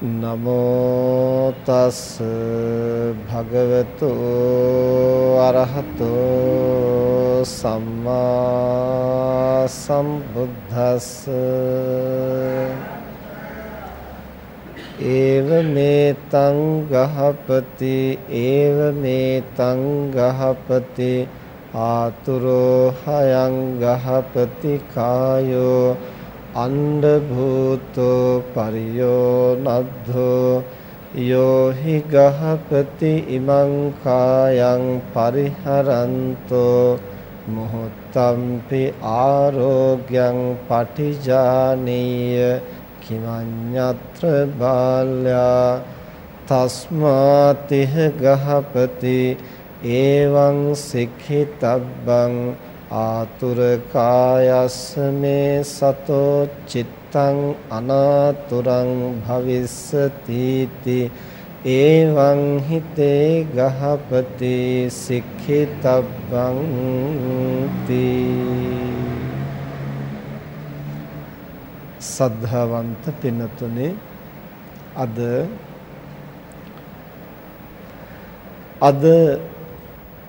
නමෝ තස් භගවතු අරහතෝ සම්මා සම්බුද්දස්ස ඒව මේතං ගහපති ඒව මේතං ගහපති ආතුරෝ හයං ගහපති කායෝ අණ්ඩ භූතෝ පරියෝ නද්ධෝ යෝහි ගහපති ඉමං කායං පරිහරන්තෝ මොහොත්තම්පි ආරෝග්‍යං පටිජානීය කිමඤ්ඤත්‍ර බාල්‍යා තස්මාතිහ ගහපති එවං සික්ඛිතබ්බං ආතුර කායස්ස මේ සතෝ චිත්තං අනාතුරං භවිස්සති එවං හිතේ ගහපති සික්ඛිතබ්බං තී. සද්ධාවන්ත පින්නතුනේ අද අද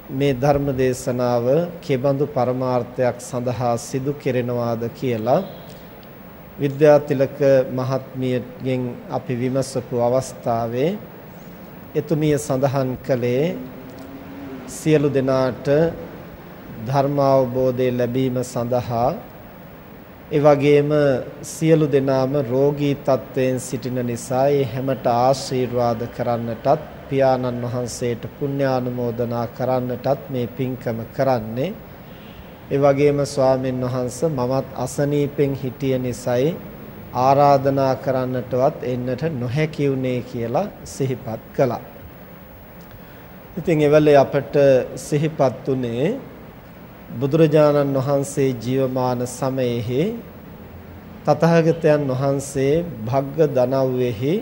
මේ ධර්ම දේශනාව කෙබඳු පරමාර්ථයක් සඳහා සිදු කෙරෙනවාද කියලා විද්‍යාතිලක මහත්මියගෙන් අපි විමසපු අවස්ථාවේ එතුමිය සඳහන් කළේ සියලු දෙනාට ධර්ම අවබෝධය ලැබීම සඳහා ඒ වගේම සියලු දෙනාම රෝගී තත්වයෙන් සිටින නිසා ඒ හැමට ආශිර්වාද කරන්නටත් පියාණන් වහන්සේට පුණ්‍යානුමෝදනා කරන්නටත් මේ පින්කම කරන්නේ ඒ වගේම ස්වාමීන් වහන්ස මමත් අසනීපෙන් හිටිය නිසායි ආරාධනා කරන්නටවත් එන්නට නොහැකි වුණේ කියලා සිහිපත් කළා. ඉතින් එවලේ අපට සිහිපත් උනේ බුදුරජාණන් වහන්සේ ජීවමාන සමයේහි තථාගතයන් වහන්සේ භග්ග දනව්වෙහි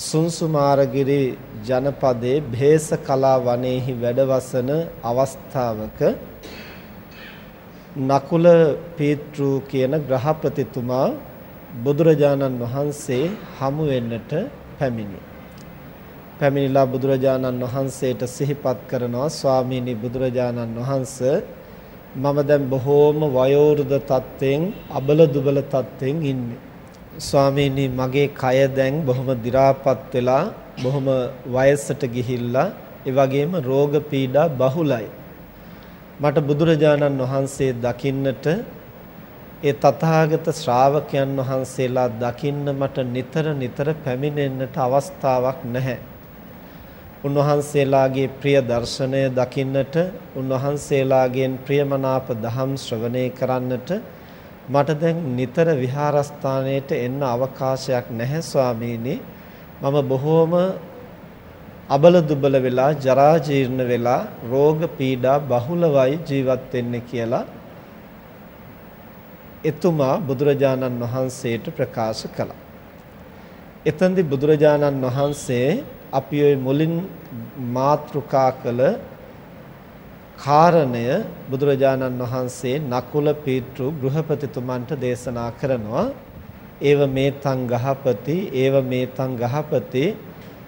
සුන්සුමාරගිරි ජනපදයේ භේසකලා වනයේහි වැඩවසන අවස්ථාවක නකුල පීතෘ කියන ග්‍රහපතිතුමා බුදුරජාණන් වහන්සේ හමු වෙන්නට පැමිණි. පැමිණිලා බුදුරජාණන් වහන්සේට සිහිපත් කරනවා ස්වාමීනි බුදුරජාණන් වහන්සේ මම දැන් බොහෝම වයෝවෘද තත්ත්වෙන් අබල දුබල තත්ත්වෙන් ඉන්නේ. ස්වාමීනි මගේ කය දැන් බොහොම දි รา පත් වෙලා බොහොම වයසට ගිහිල්ලා ඒ වගේම රෝග පීඩා බහුලයි. මට බුදුරජාණන් වහන්සේ දකින්නට ඒ තථාගත ශ්‍රාවකයන් වහන්සේලා දකින්න මට නිතර නිතර පැමිණෙන්නට අවස්ථාවක් නැහැ. උන්වහන්සේලාගේ ප්‍රිය දර්ශනය දකින්නට උන්වහන්සේලාගෙන් ප්‍රියමනාප දහම් ශ්‍රවණය කරන්නට මට දැන් නිතර විහාරස්ථානයට එන්න අවකාශයක් නැහැ ස්වාමීනි මම බොහෝම අබල දුබල වෙලා ජරා ජීර්ණ වෙලා රෝග පීඩා බහුලවයි ජීවත් වෙන්නේ කියලා එතුමා බුදුරජාණන් වහන්සේට ප්‍රකාශ කළා. එතෙන්දී බුදුරජාණන් වහන්සේ අපි ওই මුලින් මාතෘකා කළ කාරණය බුදුරජාණන් වහන්සේ නකුල පීතෘ ගෘහපතිතුමන්ට දේශනා කරනවා. ඒව මේතං ගහපති ඒව මේතං ගහපති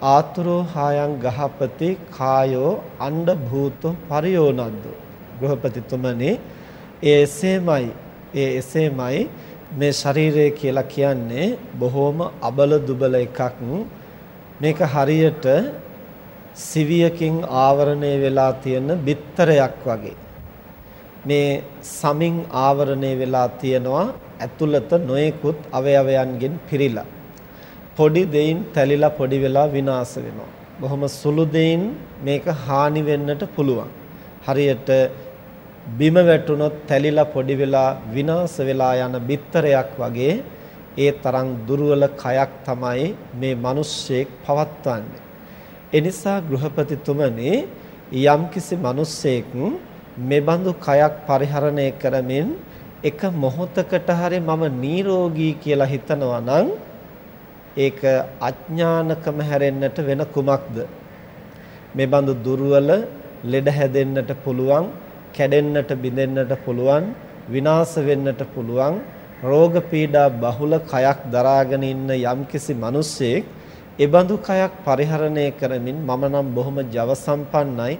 ආතුරෝ හායන් ගහපති කායෝ අණ්ඩ භූතෝ පරියෝනන්දු ගෘහපතිතුමනි ඒ එසේමයි ඒ එසේමයි මේ ශරීරය කියලා කියන්නේ බොහොම අබල දුබල එකක්. මේක හරියට සිවියකින් ආවරණය වෙලා තියෙන බිත්තරයක් වගේ මේ සමින් ආවරණය වෙලා තියෙනවා ඇතුළත නොයෙකුත් අවයවයන්ගෙන් පිරීලා පොඩි දෙයින් තැලිලා පොඩි වෙලා විනාශ වෙනවා. බොහොම සුළු දෙයින් මේක හානි වෙන්නට පුළුවන්. හරියට බිම වැටුනොත් තැලිලා පොඩි වෙලා විනාශ වෙලා යන බිත්තරයක් වගේ ඒ තරම් දුර්වල කයක් තමයි මේ මිනිස්සෙක් පවත්වන්නේ. එනිසා ගෘහපතිතුමනි යම්කිසි මිනිස්සෙක් මෙබඳු කයක් පරිහරණය කරමින් එක මොහොතකට හරි මම නිරෝගී කියලා හිතනවා නම් ඒක අඥානකම හැරෙන්නට වෙන කුමක්ද? මේ බඳු දුර්වල ලෙඩ හැදෙන්නට පුළුවන් කැඩෙන්නට බිඳෙන්නට පුළුවන් විනාශ වෙන්නට පුළුවන් රෝග පීඩා බහුල කයක් දරාගෙන ඉන්න යම්කිසි මිනිසෙක් ඒ බඳු කයක් පරිහරණය කරමින් මම නම් බොහොම ජව සම්පන්නයි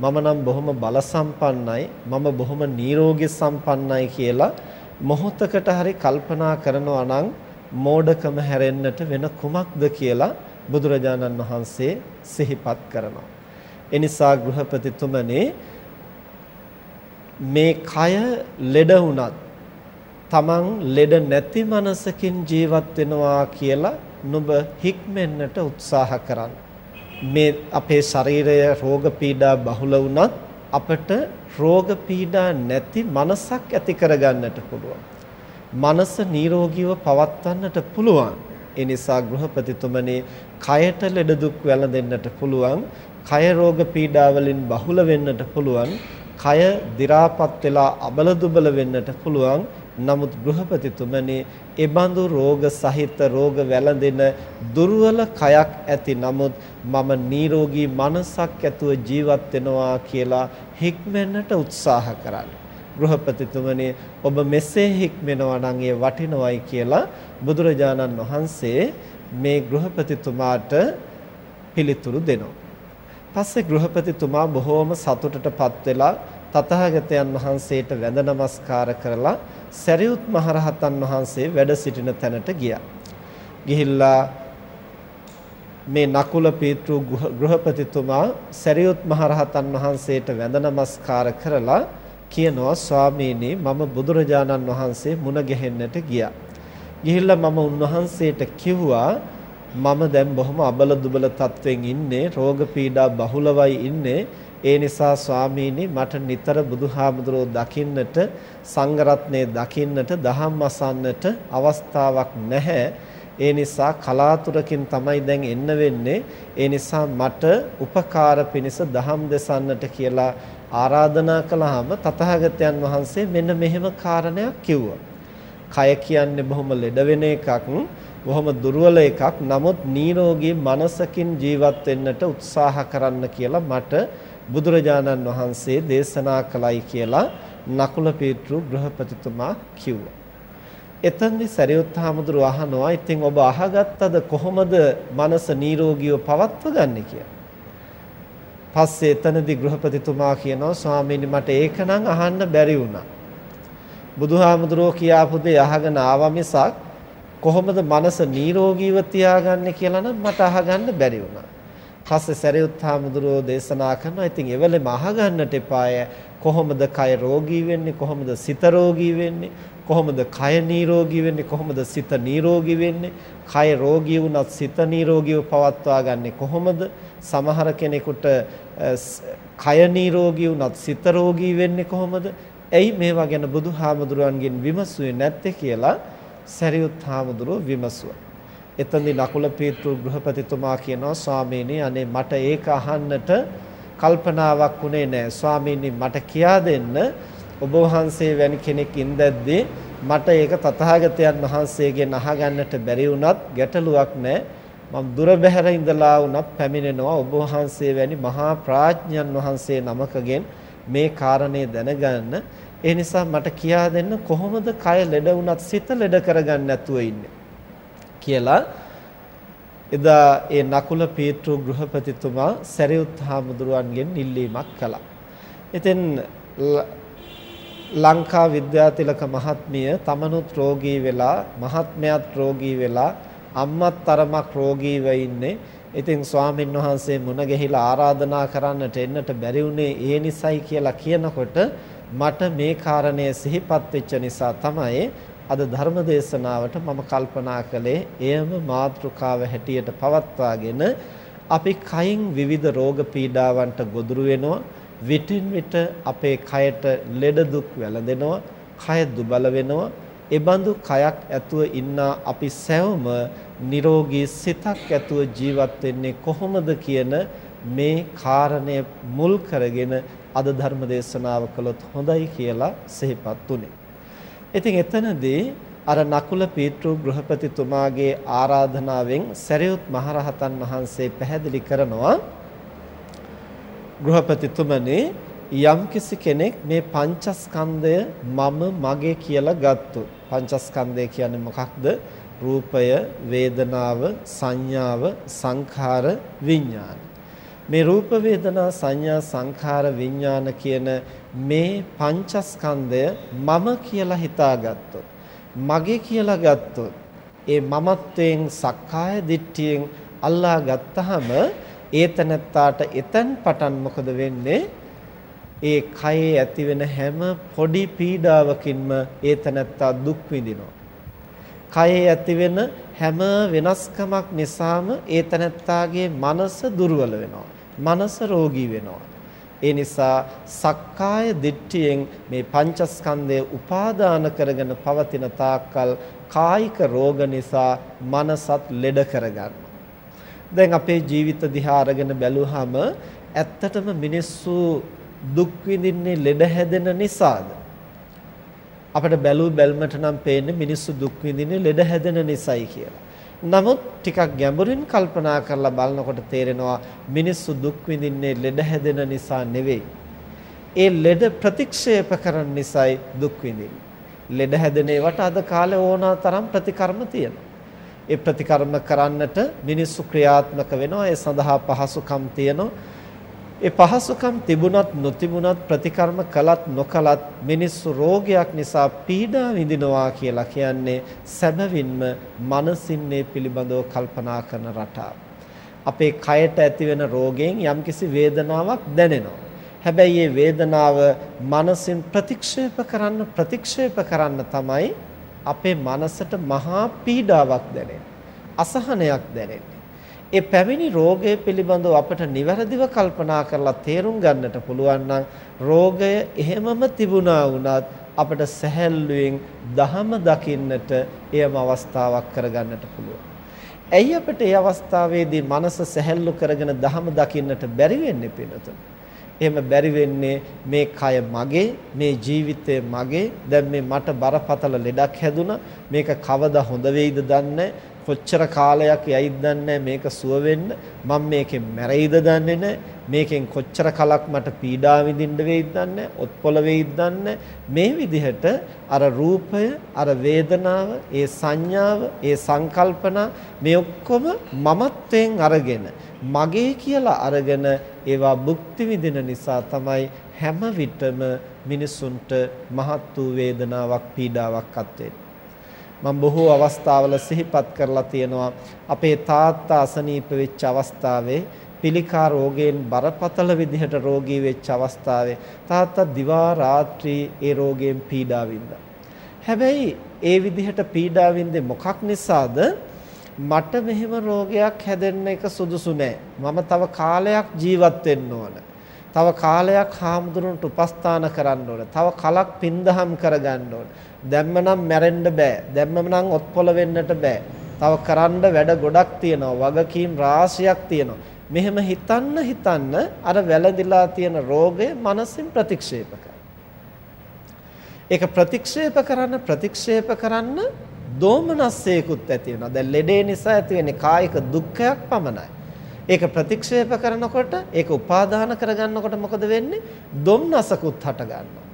මම නම් බොහොම බල සම්පන්නයි මම බොහොම නිරෝගී සම්පන්නයි කියලා මොහොතකට හරි කල්පනා කරනවා නම් මෝඩකම හැරෙන්නට වෙන කුමක්ද කියලා බුදුරජාණන් වහන්සේ සිහිපත් කරනවා. එනිසා ගෘහපතිතුමනේ මේ කය ලෙඩ වුණත් තමන් ලෙඩ නැති මනසකින් ජීවත් වෙනවා කියලා නුඹ හික්මෙන්නට උත්සාහ කරන්න. මේ අපේ ශරීරය රෝග පීඩා බහුල වුණත් අපට රෝග පීඩා නැති මනසක් ඇති කරගන්නට පුළුවන්. මනස නිරෝගීව පවත්වන්නට පුළුවන්. ඒ නිසා ගෘහපතිතුමනි කයට ලෙඩ දුක් වැළඳෙන්නට පුළුවන්. කය රෝග පීඩා වලින් බහුල වෙන්නට පුළුවන්. කය දි รา පත් වෙලා අබල දුබල වෙන්නට පුළුවන්. නමුත් ගෘහපතිතුමනි ඒ බඳු රෝග සහිත රෝග වැළඳෙන දුර්වල කයක් ඇති නමුත් මම නිරෝගී මනසක් ඇතුව ජීවත් වෙනවා කියලා හික්මෙන්නට උත්සාහ කරන්න. ගෘහපතිතුමනි ඔබ මෙසේ හික්මෙනවා නම් ඒ වටිනවයි කියලා බුදුරජාණන් වහන්සේ මේ ගෘහපතිතුමාට පිළිතුරු දෙනවා. පස්සේ ගෘහපතිතුමා බොහෝම සතුටටපත් වෙලා තථාගතයන් වහන්සේට වැඳ නමස්කාර කරලා සරියුත් මහරහතන් වහන්සේ වැඩ සිටින තැනට ගියා. ගිහිල්ලා මේ නකුල පීතෘ ගෘහපතිතුමා සරියුත් මහරහතන් වහන්සේට වැඳ නමස්කාර කරලා කියනවා ස්වාමීනි මම බුදුරජාණන් වහන්සේ මුණ ගැහෙන්නට ගියා. ගිහිල්ලා මම උන්වහන්සේට කිව්වා මම දැන් බොහොම අබල දුබල තත්වෙන් ඉන්නේ රෝග පීඩා බහුලවයි ඉන්නේ ඒ නිසා ස්වාමීනි මට නිතර බුදුහාමුදුරෝ දකින්නට සංඝරත්නය දකින්නට දහම් අසන්නට අවස්ථාවක් නැහැ. ඒ නිසා කලාතුරකින් තමයි දැන් එන්න වෙන්නේ. ඒ නිසා මට උපකාර පිණිස දහම් දෙසන්නට කියලා ආරාධනා කළාම තථාගතයන් වහන්සේ මෙන්න මෙහෙම කාරණයක් කිව්වා. කය කියන්නේ බොහොම ලෙඩ වෙන එකක්, බොහොම දුර්වල එකක්. නමුත් නිරෝගී මනසකින් ජීවත් වෙන්නට උත්සාහ කරන්න කියලා මට බුදුරජාණන් වහන්සේ දේශනා කළයි කියලා නකුල පීතෘ ගෘහපතිතුමා කිව්වා. එතෙන්දී සරියුත් හාමුදුරුව අහනවා ඉතින් ඔබ අහගත්තද කොහොමද මනස නිරෝගීව පවත්ව ගන්න කියලා. පස්සේ එතනදී ගෘහපතිතුමා කියනවා ස්වාමීනි මට ඒක නම් අහන්න බැරි වුණා. බුදුහාමුදුරුවෝ කියාපු දේ අහගෙන ආවා මිසක් කොහොමද මනස නිරෝගීව තියාගන්නේ කියලා නම් මට අහගන්න බැරි වුණා. පස්සේ සරියුත් හාමුදුරුවෝ දේශනා කරනවා. ඉතින් එවලෙම අහගන්නට එපාය. කොහොමද කය රෝගී වෙන්නේ? කොහොමද සිත රෝගී වෙන්නේ? කොහොමද කය නිරෝගී වෙන්නේ? කොහොමද සිත නිරෝගී වෙන්නේ? කය රෝගී වුණත් සිත නිරෝගීව පවත්වා ගන්නෙ කොහොමද? සමහර කෙනෙකුට කය නිරෝගී වුණත් සිත රෝගී වෙන්නේ කොහොමද? ඇයි මේවා ගැන බුදුහාමුදුරුවන්ගෙන් විමසුවේ නැත්තේ කියලා සරියුත් හාමුදුරුවෝ විමසුවා. එතනදී නකුල පීතෘ ගෘහපතිතුමා කියනවා ස්වාමීනි අනේ මට ඒක අහන්නට කල්පනාවක් උනේ නැහැ ස්වාමීනි මට කියා දෙන්න. ඔබ වහන්සේ වැනි කෙනෙක් ඉඳද්දී මට ඒක තථාගතයන් වහන්සේගෙන් අහගන්නට බැරි වුණත් ගැටලුවක් නැහැ මම දුර බැහැර ඉඳලා වුණත් පැමිණෙනවා. ඔබ වහන්සේ වැනි මහා ප්‍රඥයන් වහන්සේ නමකගෙන් මේ කාරණේ දැනගන්න. ඒ නිසා මට කියා දෙන්න කොහොමද කය ලෙඩ වුණත් සිත ලෙඩ කරගන්න නැතුව ඉන්නේ? කියලා එදා ඒ නකුල පීතෘ ගෘහපතිතුමා සරියුත් හාමුදුරුවන්ගෙන් ඉල්ලීමක් කළා. ඉතින් ලංකා විද්‍යාතිලක මහත්මිය තමනුත් රෝගී වෙලා මහත්මයාත් රෝගී වෙලා අම්මත් තරමක් රෝගීව ඉන්නේ. ඉතින් ස්වාමින් වහන්සේ මුණ ගැහිලා ආරාධනා කරන්නට එන්නට බැරි වුණේ ඒ නිසයි කියලා කියනකොට මට මේ කාරණය සිහිපත් වෙච්ච නිසා තමයි අද ධර්ම දේශනාවට මම කල්පනා කළේ එයම මාතෘකාව හැටියට පවත්වාගෙන අපි කයින් විවිධ රෝග පීඩාවන්ට ගොදුරු වෙනවා විටින් විට අපේ කයට ලෙඩ දුක් වැළඳෙනවා කය දුබල වෙනවා එබඳු කයක් ඇතුව ඉන්න අපි සැවම නිරෝගී සිතක් ඇතුව ජීවත් වෙන්නේ කොහොමද කියන මේ කාරණය මුල් කරගෙන අද ධර්ම දේශනාව කළොත් හොඳයි කියලා සිහිපත් උනේ. ඉතින් එතනදී අර නකුල පීතෘ ගෘහපතිතුමාගේ ආරාධනාවෙන් සරියුත් මහරහතන් වහන්සේ පැහැදිලි කරනවා ගෘහපතිතුමනි යම්කිසි කෙනෙක් මේ පංචස්කන්ධය මම මගේ කියලා ගත්තොත් පංචස්කන්ධය කියන්නේ මොකක්ද? රූපය වේදනාව සංඥාව සංඛාර විඥාන. මේ රූප වේදනා සංඥා සංඛාර විඥාන කියන මේ පංචස්කන්ධය මම කියලා හිතාගත්තොත් මගේ කියලා ගත්තොත් ඒ මමත්වයෙන් සක්කාය දිට්ඨියෙන් අල්ලා ගත්තාම ඒතනත්තාට එතන් පටන් මොකද වෙන්නේ? ඒ කයේ ඇතිවෙන හැම පොඩි පීඩාවකින්ම ඒතනත්තා දුක් විඳිනවා. කයේ ඇතිවෙන හැම වෙනස්කමක් නිසාම ඒතනත්තාගේ මනස දුර්වල වෙනවා. මනස රෝගී වෙනවා. ඒ නිසා සක්කාය දිට්ඨියෙන් මේ පංචස්කන්ධය උපාදාන කරගෙන පවතින තාක්කල් කායික රෝග නිසා මනසත් ලෙඩ කරගන්නවා. දැන් අපේ ජීවිත දිහා අරගෙන බැලුවහම ඇත්තටම මිනිස්සු දුක් විඳින්නේ ලෙඩ හැදෙන නිසාද? අපිට බැලූ බැල්මට නම් පේන්නේ මිනිස්සු දුක් විඳින්නේ ලෙඩ හැදෙන නිසායි කියලා. නමුත් ටිකක් ගැඹුරින් කල්පනා කරලා බලනකොට තේරෙනවා මිනිස්සු දුක් විඳින්නේ ලෙඩ හැදෙන නිසා නෙවෙයි. ඒ ලෙඩ ප්‍රතික්ෂේප කරන නිසායි දුක් විඳින්නේ. ලෙඩ හැදෙන ඒවට අද කාලේ ඕනා තරම් ප්‍රතිකර්ම තියෙනවා. ඒ ප්‍රතිකර්ම කරන්නට මිනිස්සු ක්‍රියාත්මක වෙනවා. ඒ සඳහා පහසුකම් තියෙනවා. ඒ පහසුකම් තිබුණත් නොතිබුණත් ප්‍රතිකර්ම කළත් නොකළත් මිනිස්සු රෝගයක් නිසා පීඩා විඳිනවා කියලා කියන්නේ සැබවින්ම මනසින්නේ පිළිබඳව කල්පනා කරන රටාව. අපේ කයට ඇතිවෙන රෝගයෙන් යම්කිසි වේදනාවක් දැනෙනවා. හැබැයි මේ වේදනාව මනසින් ප්‍රතික්ෂේප කරන්න ප්‍රතික්ෂේප කරන්න තමයි අපේ මනසට මහා පීඩාවක් දැනෙන්නේ. අසහනයක් දැනෙන්නේ. ඒ පැමිණි රෝගය පිළිබඳව අපට නිවැරදිව කල්පනා කරලා තේරුම් ගන්නට පුළුවන් නම් රෝගය එහෙමම තිබුණා වුණත් අපට සැහැල්ලුවෙන් දහම දකින්නට එයම අවස්ථාවක් කරගන්නට පුළුවන්. ඇයි අපිට මේ අවස්ථාවේදී මනස සැහැල්ලු කරගෙන දහම දකින්නට බැරි වෙන්නේ පිනතුන? එහෙම බැරි වෙන්නේ මේ කය මගේ මේ ජීවිතය මගේ දැන් මේ මට බරපතල ලෙඩක් හැදුනා මේක කවදා හොඳ වෙයිද දන්නේ කොච්චර කාලයක් යයිද දන්නේ මේක සුව වෙන්න. මම මේකෙන් මැරෙයිද දන්නේ නැහැ. මේකෙන් කොච්චර කලක් මට පීඩා විඳින්න වෙයිද දන්නේ ඔත්පොළ වෙයිද දන්නේ මේ විදිහට අර රූපය අර වේදනාව ඒ සංඥාව ඒ සංකල්පනා මේ ඔක්කොම මමත්වයෙන් අරගෙන මගේ කියලා අරගෙන ඒවා භුක්ති විඳින නිසා තමයි හැම විටම මිනිසුන්ට මහත් වූ වේදනාවක් පීඩාවක් අත් වෙන්නේ මම බොහෝ අවස්ථාවල සිහිපත් කරලා තියෙනවා අපේ තාත්තා අසනීප වෙච්ච අවස්ථාවේ පිළිකා රෝගයෙන් බරපතල විදිහට රෝගී වෙච්ච අවස්ථාවේ තාත්තා දිවා රාත්‍රී ඒ රෝගයෙන් පීඩා වින්දා. හැබැයි ඒ විදිහට පීඩා වින්දේ මොකක් නිසාද? මට මෙහෙම රෝගයක් හැදෙන්න එක සුදුසු නෑ. මම තව කාලයක් ජීවත් වෙන්න ඕන. තව කාලයක් හාමුදුරන්ට උපස්ථාන කරන්න ඕන. තව කලක් පින්දහම් කරගන්න ඕන. දැම්ම නම් මැරෙන්න බෑ. දැම්ම නම් ඔත්පොළ වෙන්නට බෑ. තව කරන්න වැඩ ගොඩක් තියෙනවා. වගකීම් රාශියක් තියෙනවා. මෙහෙම හිතන්න හිතන්න අර වැළඳිලා තියෙන රෝගය මනසින් ප්‍රතික්ෂේප ඒක ප්‍රතික්ෂේප කරන්න ප්‍රතික්ෂේප කරන්න දෝමනස්සයකුත් ඇති වෙනවා. දැන් ලෙඩේ නිසා ඇති වෙන්නේ කායික දුක්ඛයක් පමණයි. ඒක ප්‍රතික්ෂේප කරනකොට ඒක උපාදාන කරගන්නකොට මොකද වෙන්නේ? දුම්නසකුත් හට ගන්නවා.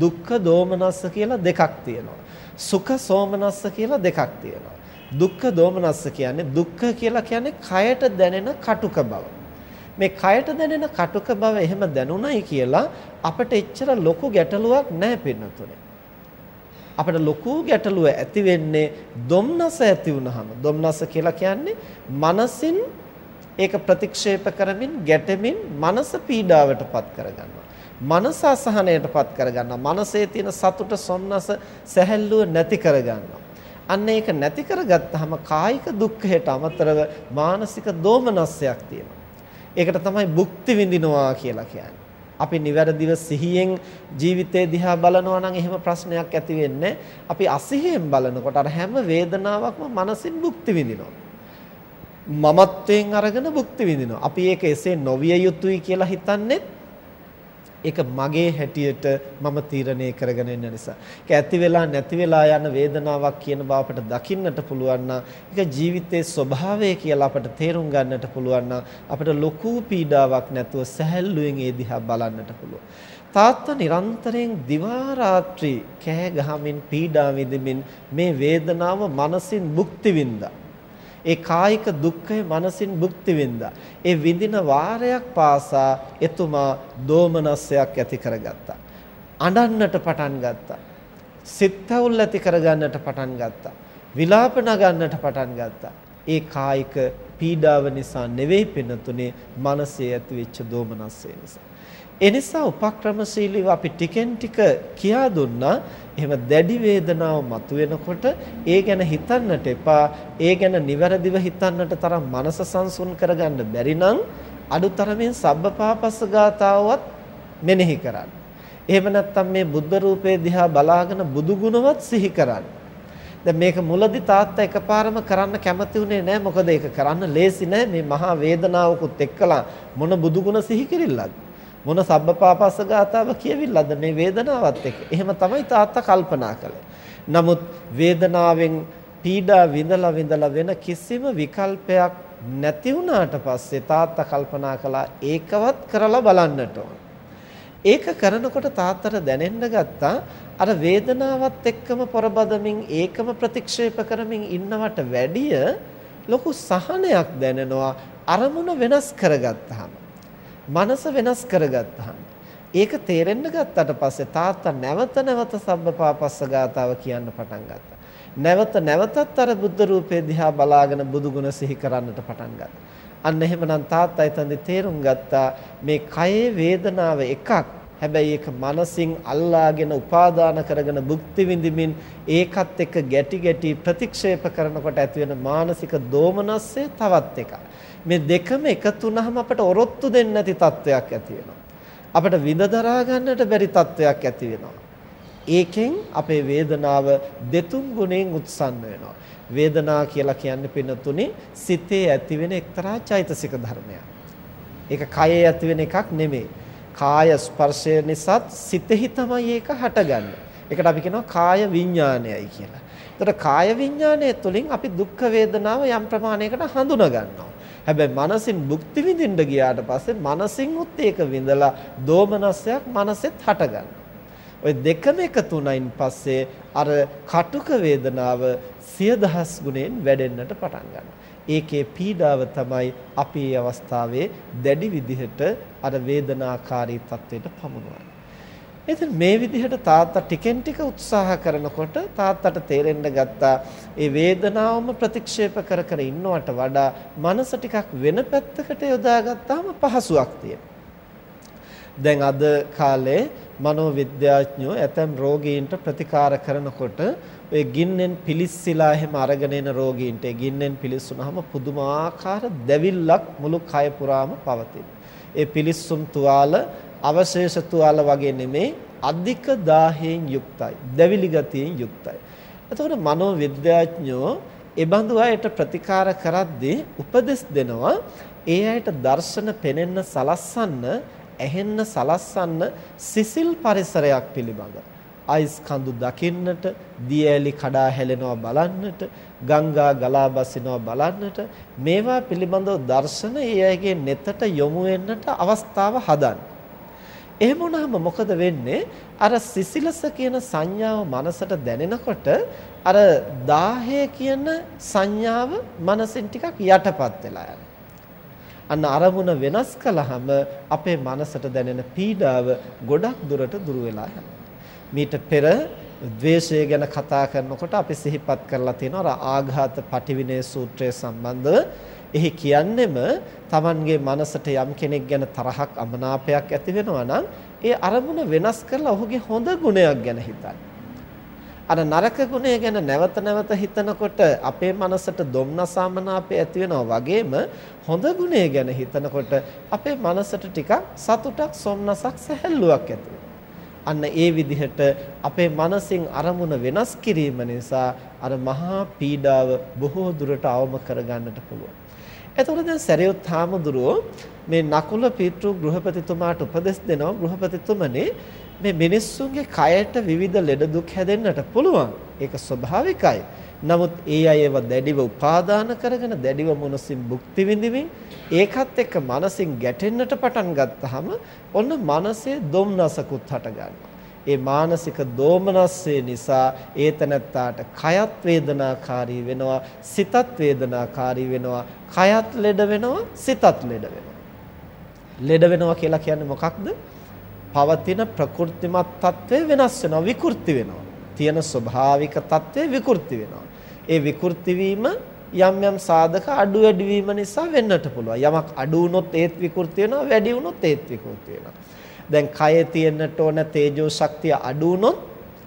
දුක්ඛ දෝමනස්ස කියලා දෙකක් තියෙනවා. සුඛ සෝමනස්ස කියලා දෙකක් තියෙනවා. දුක්ඛ දෝමනස්ස කියන්නේ දුක්ඛ කියලා කියන්නේ කයට දැනෙන කටුක බව. මේ කයට දැනෙන කටුක බව එහෙම දැනුණයි කියලා අපිට එච්චර ලොකු ගැටලුවක් නැහැ පින්නතුනේ. අපිට ලොකු ගැටලුව ඇති වෙන්නේ දුම්නස ඇති වුනහම. දුම්නස කියලා කියන්නේ මනසින් ඒක ප්‍රතික්ෂේප කරමින් ගැටෙමින් මනස පීඩාවටපත් කරගන්නවා. මනස අසහනයටපත් කරගන්නවා. මනසේ තියෙන සතුට සොම්නස සැහැල්ලුව නැති කරගන්නවා. අන්න ඒක නැති කරගත්තාම කායික දුක්ඛයට අමතරව මානසික දෝමනස්සයක් තියෙනවා. ඒකට තමයි භුක්ති විඳිනවා කියලා කියන්නේ. අපි නිවැරදිව සිහියෙන් ජීවිතේ දිහා බලනවා නම් එහෙම ප්‍රශ්නයක් ඇති වෙන්නේ අපි අසිහියෙන් බලනකොට අර හැම වේදනාවක්ම මනසින් භුක්ති විඳිනවා. මමත්වයෙන් අරගෙන භුක්ති විඳිනවා. අපි ඒක එසේ නොවිය යුතුයි කියලා හිතන්නේ ඒක මගේ හැටියට මම තීරණය කරගෙන ඉන්න නිසා. ඒක ඇති වෙලා නැති වෙලා යන වේදනාවක් කියන බව අපට දකින්නට පුළුවන් නම් ඒක ජීවිතයේ ස්වභාවය කියලා අපට තේරුම් ගන්නට පුළුවන් නම් අපිට ලොකු පීඩාවක් නැතුව සැහැල්ලුවෙන් ඒ දිහා බලන්නට පුළුවන්. තාත්තා නිරන්තරයෙන් දිවා රාත්‍රී කෑ ගහමින් පීඩා විඳමින් මේ වේදනාව මනසින් භුක්ති විඳා. ඒ කායික දුක්ඛය මනසින් භුක්ති විඳා. ඒ විඳින වාරයක් පාසා එතුමා දෝමනස්සයක් ඇති කරගත්තා. අඬන්නට පටන් ගත්තා. සිත්වුල් ඇති කරගන්නට පටන් ගත්තා. විලාප නගන්නට පටන් ගත්තා. ඒ කායික පීඩාව නිසා නෙවෙයි පිනතුනේ මනසේ ඇතිවෙච්ච දෝමනස්සය නිසා. ඒ නිසා උපක්‍රමශීලීව අපි ටිකෙන් ටික කියා දුන්නා. එහෙම දැඩි වේදනාව මතුවෙනකොට ඒ ගැන හිතන්නට එපා. ඒ ගැන නිවැරදිව හිතන්නට තරම් මනස සංසුන් කරගන්න බැරි නම් අඩුතරමින් සබ්බපාපස්ස ගාතාවවත් මෙනෙහි කරන්න. එහෙම නැත්නම් මේ බුද්ධ රූපේ දිහා බලාගෙන බුදු ගුණවත් සිහි කරන්න. දැන් මේක මුලදි තාත්තා එකපාරම කරන්න කැමති උනේ නැහැ මොකද ඒක කරන්න ලේසි නෑ. මේ මහා වේදනාවකුත් එක්කලා මොන බුදු ගුණ සිහි කිරිල්ලක්ද? මොන සබ්බපාපස්ස ගාතාව කියවිල්ලද මේ වේදනාවත් එක්ක. එහෙම තමයි තාත්තා කල්පනා කළේ. නමුත් වේදනාවෙන් පීඩා විඳලා විඳලා වෙන කිසිම විකල්පයක් නැති වුණාට පස්සේ තාත්තා කල්පනා කළා ඒකවත් කරලා බලන්නට ඕන. ඒක කරනකොට තාත්තට දැනෙන්න ගත්තා අර වේදනාවත් එක්කම පොරබදමින් ඒකම ප්‍රතික්ෂේප කරමින් ඉන්නවට වැඩිය ලොකු සහනයක් දැනෙනවා අරමුණ වෙනස් කරගත්තාම. මනස වෙනස් කරගත්තාම ඒක තේරෙන්න ගත්තට පස්සේ තාත්තා නැවත නැවත සබ්බපාපස්ස ගාතාව කියන්න පටන් ගත්තා. නැවත නැවතත් අර බුද්ධ රූපේ දිහා බලාගෙන බුදු ගුණ සිහි කරන්නට පටන් ගත්තා. අන්න එහෙමනම් තාත්තා එතනදී තේරුම් ගත්තා මේ කයේ වේදනාව එකක්. හැබැයි ඒක මනසින් අල්ලාගෙන උපාදාන කරගෙන භුක්ති විඳිමින් ඒකත් එක්ක ගැටි ගැටි ප්‍රතික්ෂේප කරනකොට ඇතිවෙන මානසික දෝමනස්සේ තවත් එකක්. මේ දෙකම එකතු වුනහම අපට ඔරොත්තු දෙන්නේ නැති තත්වයක් ඇති වෙනවා. අපට විඳ දරා ගන්නට බැරි තත්වයක් ඇති වෙනවා. ඒකෙන් අපේ වේදනාව දෙතුන් ගුණයෙන් උත්සන්න වෙනවා. වේදනා කියලා කියන්නේ පිනතුනේ සිතේ ඇතිවෙන එක්තරා චෛතසික ධර්මයක්. ඒක කයේ ඇතිවෙන එකක් නෙමෙයි. කාය ස්පර්ශය නිසාත් සිතෙහි තමයි ඒක හටගන්නේ. ඒකට අපි කියනවා කාය විඥානයයි කියලා. එතකොට කාය විඥානය තුළින් අපි දුක් වේදනාව යම් ප්‍රමාණයකට හඳුනා ගන්නවා. හැබැයි මනසින් භුක්ති විඳින්න ගියාට පස්සේ මනසින් උත් ඒක විඳලා දෝමනසයක් මනසෙත් හටගන්නවා. ওই දෙකම එකතු වුණයින් පස්සේ අර කටුක වේදනාව සිය දහස් ගුණෙන් වැඩෙන්නට පටන් ගන්නවා. ඒකේ පීඩාව තමයි අපි මේ අවස්ථාවේ දැඩි විදිහට අර වේදනාකාරී තත්වයට පමුණුවන්නේ. ඉතින් මේ විදිහට තාත්තා ටිකෙන් ටික උත්සාහ කරනකොට තාත්තට තේරෙන්න ගත්තා ඒ වේදනාවම ප්‍රතික්ෂේප කර කර ඉන්නවට වඩා මනස ටිකක් වෙන පැත්තකට යොදාගත්තාම පහසුවක් දැන් අද කාලේ මනෝවිද්‍යාඥයෝ ඇතැම් රෝගීන්ට ප්‍රතිකාර කරනකොට ඔය ගින්නෙන් පිලිස්සලා එහෙම අරගෙන එන රෝගීන්ට ගින්නෙන් පිලිස්සුනහම පුදුමාකාර දැවිල්ලක් මුළු කය පුරාම පවතින. ඒ පිලිස්සුම් තුවාල අවශේෂ තුවාල වගේ නෙමේ අධික දාහයෙන් යුක්තයි. දැවිලි ගතියෙන් යුක්තයි. එතකොට මනෝ විද්‍යාඥයෝ ඒ බඳු අයට ප්‍රතිකාර කරද්දී උපදෙස් දෙනවා ඒ අයට දර්ශන පෙනෙන්න සලස්සන්න ඇහෙන්න සලස්සන්න සිසිල් පරිසරයක් පිළිබඳ අයිස් කඳු දකින්නට, දියඇලි කඩා හැලෙනවා බලන්නට, ගංගා ගලා බසිනවා බලන්නට මේවා පිළිබඳව දර්ශන ඒ අයගේ නෙතට යොමු වෙන්නට අවස්ථාව හදන්න. එහෙම වුණාම මොකද වෙන්නේ? අර සිසිලස කියන සංඥාව මනසට දැනෙනකොට අර දාහය කියන සංඥාව මනසෙන් ටිකක් යටපත් වෙලා යනවා. අන්න අරමුණ වෙනස් කළාම අපේ මනසට දැනෙන පීඩාව ගොඩක් දුරට දුර වෙලා යනවා. මීට පෙර ද්වේෂය ගැන කතා කරනකොට අපි සිහිපත් කරලා තියෙනවා ආඝාත පටිවිණය සූත්‍රය සම්බන්ධව එහි කියන්නෙම Tamanගේ මනසට යම් කෙනෙක් ගැන තරහක් අමනාපයක් ඇති වෙනවා නම් ඒ අරමුණ වෙනස් කරලා ඔහුගේ හොඳ ගුණයක් ගැන හිතන්න. අර නරක ගුණය ගැන නැවත නැවත හිතනකොට අපේ මනසට දුම්නසාමනාපය ඇති වෙනවා වගේම හොඳ ගුණය ගැන හිතනකොට අපේ මනසට ටිකක් සතුටක් සොම්නසක් සැහැල්ලුවක් ඇති අන්න ඒ විදිහට අපේ මනසින් අරමුණ වෙනස් කිරීම නිසා අර මහා පීඩාව බොහෝ දුරට අවම කරගන්නට පුළුවන්. එතකොට දැන් සරියුත් හාමුදුරුවෝ මේ නකුල පීතෘ ගෘහපතිතුමාට උපදෙස් දෙනවා ගෘහපතිතුමනි මේ මිනිස්සුන්ගේ කයට විවිධ ලෙඩ දුක් හැදෙන්නට පුළුවන්. ඒක ස්වභාවිකයි. නමුත් ඒ අයව දැඩිව උපාදාන කරගෙන දැඩිව මොනසින් භුක්ති විඳිමින් ඒකත් එක්ක මනසින් ගැටෙන්නට පටන් ගත්තාම ඔන්න මනසේ දුම්නසකුත් හට ගන්නවා. ඒ මානසික දෝමනස්සේ නිසා ඒතනත්තාට කයත් වේදනාකාරී වෙනවා සිතත් වේදනාකාරී වෙනවා කයත් ලෙඩ වෙනවා සිතත් ලෙඩ වෙනවා ලෙඩ වෙනවා කියලා කියන්නේ මොකක්ද පවතින ප්‍රකෘතිමත් తත්වය වෙනස් වෙනවා විකෘති වෙනවා. තියෙන ස්වභාවික తත්වය විකෘති වෙනවා. ඒ විකෘති වීම යම් යම් සාධක අඩු වැඩි වීම නිසා වෙන්නට පුළුවන්. යමක් අඩු වුණොත් ඒත් විකෘති වෙනවා වැඩි වුණොත් ඒත් විකෘති වෙනවා. දැන් කයේ තියෙන්නට ඕන තේජෝ ශක්තිය අඩු වුණොත්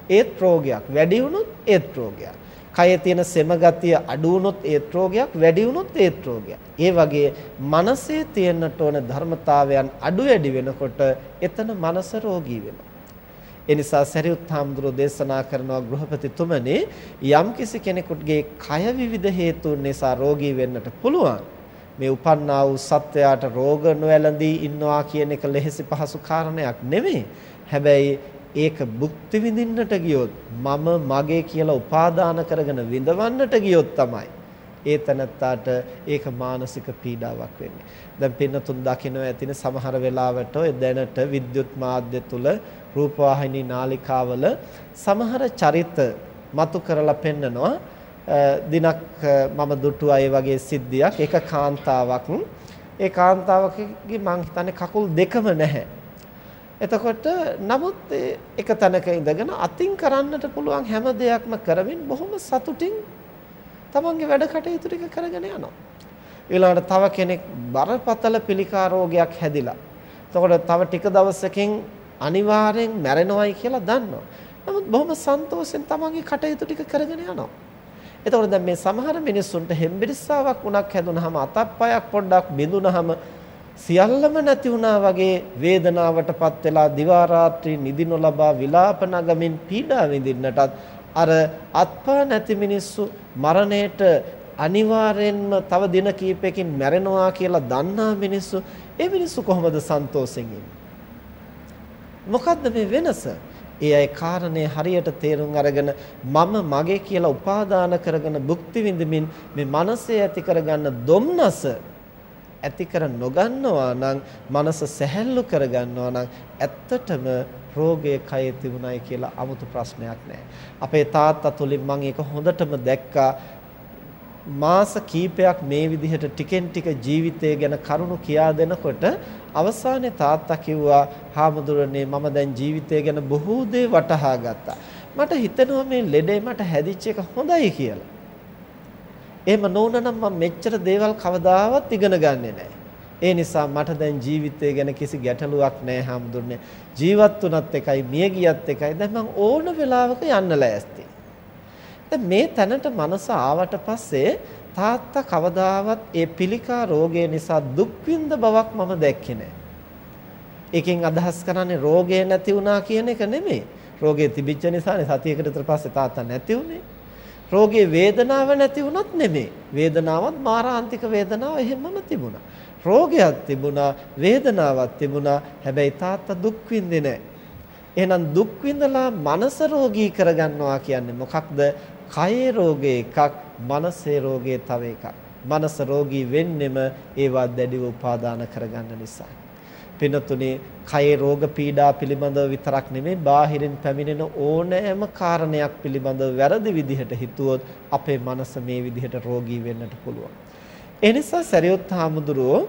ඒත් රෝගයක් වැඩි වුණොත් ඒත් රෝගයක්. කයේ තියෙන සෙම ගතිය අඩු වුණොත් ඒත් රෝගයක් වැඩි වුණොත් ඒත් රෝගයක්. ඒ වගේ මනසේ තියෙන්නට ඕන ධර්මතාවයන් අඩු වැඩි වෙනකොට එතන මනස රෝගී වෙනවා. ඒ නිසා සරියුත් හාමුදුරුවෝ දේශනා කරනවා ගෘහපතිතුමනි යම්කිසි කෙනෙකුගේ කය විවිධ හේතුන් නිසා රෝගී වෙන්නට පුළුවන්. මේ උපන්නා වූ සත්වයාට රෝග නොවැළඳී ඉන්නවා කියන එක ලෙහෙසි පහසු කාරණයක් නෙමෙයි. හැබැයි ඒක භුක්ති විඳින්නට ගියොත් මම මගේ කියලා උපාදාන කරගෙන විඳවන්නට ගියොත් තමයි ඒ තනත්තාට ඒක මානසික පීඩාවක් වෙන්නේ. දැන් පින්නතුන් දකිනවා ඇතිනේ සමහර වෙලාවට ඔය දැනට විද්‍යුත් මාධ්‍ය තුල රූපවාහිනී නාලිකාවල සමහර චරිත මතු කරලා පෙන්නනවා. දිනක් මම දුටුවා ඒ වගේ සිද්ධියක් ඒක කාන්තාවක්. ඒ කාන්තාවකගේ මං හිතන්නේ කකුල් දෙකම නැහැ. එතකොට නමුත් එක තැනක ඉඳගෙන අතින් කරන්නට පුළුවන් හැම දෙයක්ම කරමින් බොහොම සතුටින් තමන්ගේ වැඩ කටයුතු ටික කරගෙන යනවා. ඊළඟට තව කෙනෙක් බරපතල පිළිකා රෝගයක් හැදිලා. එතකොට තව ටික දවසකින් අනිවාර්යෙන් මැරෙනවයි කියලා දන්නවා. නමුත් බොහොම සන්තෝෂෙන් තමන්ගේ කටයුතු ටික කරගෙන යනවා. එතකොට දැන් මේ සමහර මිනිස්සුන්ට හෙම්බිරිස්සාවක් උණක් හැදුනහම අතප්පයක් පොඩ්ඩක් බිඳුනහම සියල්ලම නැති වුණා වගේ වේදනාවටපත් වෙලා දිවා රාත්‍රී නිදි නොලබා විලාප නගමින් පීඩා විඳින්නටත් අර අත්පා නැති මිනිස්සු මරණයට අනිවාර්යෙන්ම තව දින කීපයකින් මැරෙනවා කියලා දන්නා මිනිස්සු ඒ මිනිස්සු කොහොමද සන්තෝෂෙන් ඉන්නේ? මොකද්ද මේ වෙනස? ඒ අය කාරණේ හරියට තේරුම් අරගෙන මම මගේ කියලා උපාදාන කරගෙන භුක්ති විඳමින් මේ මනසේ ඇති කරගන්න දුම්නස ඇති කර නොගන්නවා නම් මනස සැහැල්ලු කරගන්නවා නම් ඇත්තටම රෝගයේ කයේ තිබුණයි කියලා 아무තු ප්‍රශ්නයක් නැහැ. අපේ තාත්තා තුලින් මම ඒක හොඳටම දැක්කා. මාස කීපයක් මේ විදිහට ටිකෙන් ටික ජීවිතය ගැන කරුණු කියා දෙනකොට අවසානයේ තාත්තා කිව්වා හාමුදුරනේ මම දැන් ජීවිතය ගැන බොහෝ දේ වටහා ගත්තා. මට හිතෙනවා මේ ලෙඩේ මට හැදිච්ච එක හොඳයි කියලා. එහෙම නොවුනනම් මම මෙච්චර දේවල් කවදාවත් ඉගෙන ගන්නෙ නැහැ. ඒ නිසා මට දැන් ජීවිතය ගැන කිසි ගැටලුවක් නැහැ හාමුදුරනේ. ජීවත් වුණත් එකයි මිය ගියත් එකයි. දැන් මම ඕන වෙලාවක යන්න ලෑස්ති. දැන් මේ තැනට මනස ආවට පස්සේ තාත්තා කවදාවත් ඒ පිළිකා රෝගය නිසා දුක් විඳ බවක් මම දැක්කේ නැහැ. ඒකෙන් අදහස් කරන්නේ රෝගය නැති වුණා කියන එක නෙමෙයි. රෝගය තිබිච්ච නිසානේ සතියකට විතර පස්සේ තාත්තා නැති වුනේ. රෝගයේ වේදනාව නැති වුණත් නෙමෙයි. වේදනාවත් මාරාන්තික වේදනාව එහෙමම තිබුණා. රෝගයක් තිබුණා, වේදනාවක් තිබුණා. හැබැයි තාත්තා දුක් විඳින්නේ නැහැ. එහෙනම් දුක් විඳලා මනස රෝගී කරගන්නවා කියන්නේ මොකක්ද? කයේ රෝගේ එකක්, මනසේ රෝගේ තව එකක්. මනස රෝගී වෙන්නෙම ඒවා දැඩිව උපාදාන කරගන්න නිසා. පිනතුනේ කයේ රෝග පීඩා පිළිබඳව විතරක් නෙමෙයි බාහිරින් පැමිණෙන ඕනෑම කාරණයක් පිළිබඳව වැරදි විදිහට හිතුවොත් අපේ මනස මේ විදිහට රෝගී වෙන්නට පුළුවන්. ඒ නිසා සරියොත් හාමුදුරුවෝ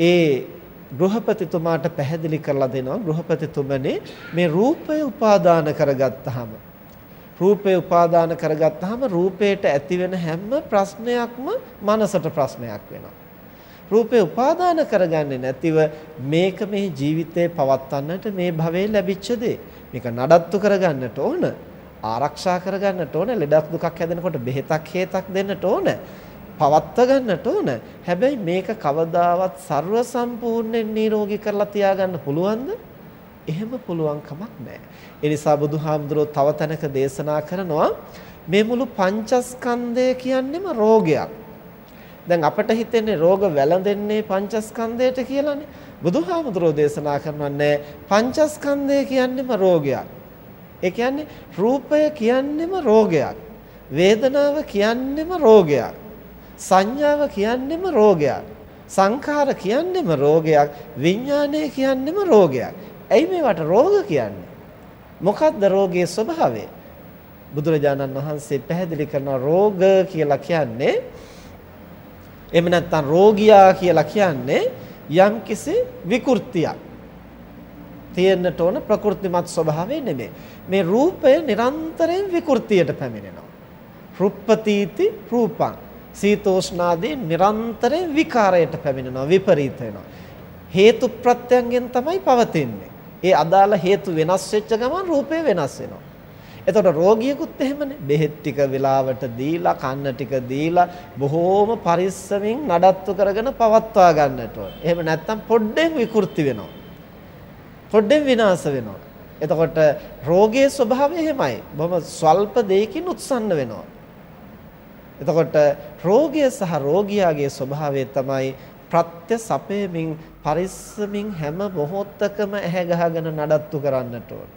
ඒ ගෘහපතිතුමාට පැහැදිලි කරලා දෙනවා ගෘහපතිතුමනේ මේ රූපය උපාදාන කරගත්තාම රූපේ උපාදාන කරගත්තාම රූපේට ඇතිවෙන හැම ප්‍රශ්නයක්ම මනසට ප්‍රශ්නයක් වෙනවා. රූපේ උපාදාන කරගන්නේ නැතිව මේක මේ ජීවිතේ පවත්වන්නට මේ භවයේ ලැබිච්ච දේ. මේක නඩත්තු කරගන්නට ඕන. ආරක්ෂා කරගන්නට ඕන. ලෙඩක් දුකක් හැදෙනකොට බෙහෙතක් හේතක් දෙන්නට ඕන. පවත්ව ගන්නට ඕන. හැබැයි මේක කවදාවත් ਸਰව සම්පූර්ණයෙන් නිරෝගී කරලා තියාගන්න පුළුවන්ද? එහෙම පුළුවන් කමක් නැහැ. ඒ නිසා බුදුහාමුදුරුවෝ තව තැනක දේශනා කරනවා මේ මුළු පංචස්කන්ධය කියන්නේම රෝගයක්. දැන් අපට හිතෙන්නේ රෝග වැළඳෙන්නේ පංචස්කන්ධයට කියලානේ. බුදුහාමුදුරුවෝ දේශනා කරනන්නේ පංචස්කන්ධය කියන්නේම රෝගයක්. ඒ කියන්නේ රූපය කියන්නේම රෝගයක්. වේදනාව කියන්නේම රෝගයක්. සංඥාව කියන්නේම රෝගයක්. සංඛාර කියන්නේම රෝගයක්. විඥානය කියන්නේම රෝගයක්. ඇයි මේවට රෝග කියන්නේ? මොකක්ද රෝගයේ ස්වභාවය? බුදුරජාණන් වහන්සේ පැහැදිලි කරන රෝග කියලා කියන්නේ එහෙම නැත්නම් රෝගියා කියලා කියන්නේ යම්කිසි විකෘතියක්. තියෙන්නට ඕන ප්‍රකෘතිමත් ස්වභාවය නෙමෙයි. මේ රූපය නිරන්තරයෙන් විකෘතියට පැමිණෙනවා. රුප්පතීති රූපං. සීතෝෂ්ණාදී නිරන්තරයෙන් විකාරයට පැමිණෙනවා විපරීත වෙනවා. හේතු ප්‍රත්‍යයෙන් තමයි පවතින්නේ. ඒ අදාළ හේතු වෙනස් වෙච්ච ගමන් රූපය වෙනස් වෙනවා. එතකොට රෝගියෙකුත් එහෙමනේ. බෙහෙත් ටික වෙලාවට දීලා, කන්න ටික දීලා බොහෝම පරිස්සමින් නඩත්තු කරගෙන පවත්වා ගන්නට ඕන. එහෙම නැත්නම් පොඩ්ඩෙන් විකෘති වෙනවා. පොඩ්ඩෙන් විනාශ වෙනවා. එතකොට රෝගයේ ස්වභාවය එහෙමයි. බොහොම ස්වල්ප දෙයකින් උත්සන්න වෙනවා. එතකොට රෝගය සහ රෝගියාගේ ස්වභාවය තමයි ප්‍රත්‍ය සපයමින් පරිස්සමින් හැම මොහොතකම ඇහැ ගහගෙන නඩත්තු කරන්නට ඕන.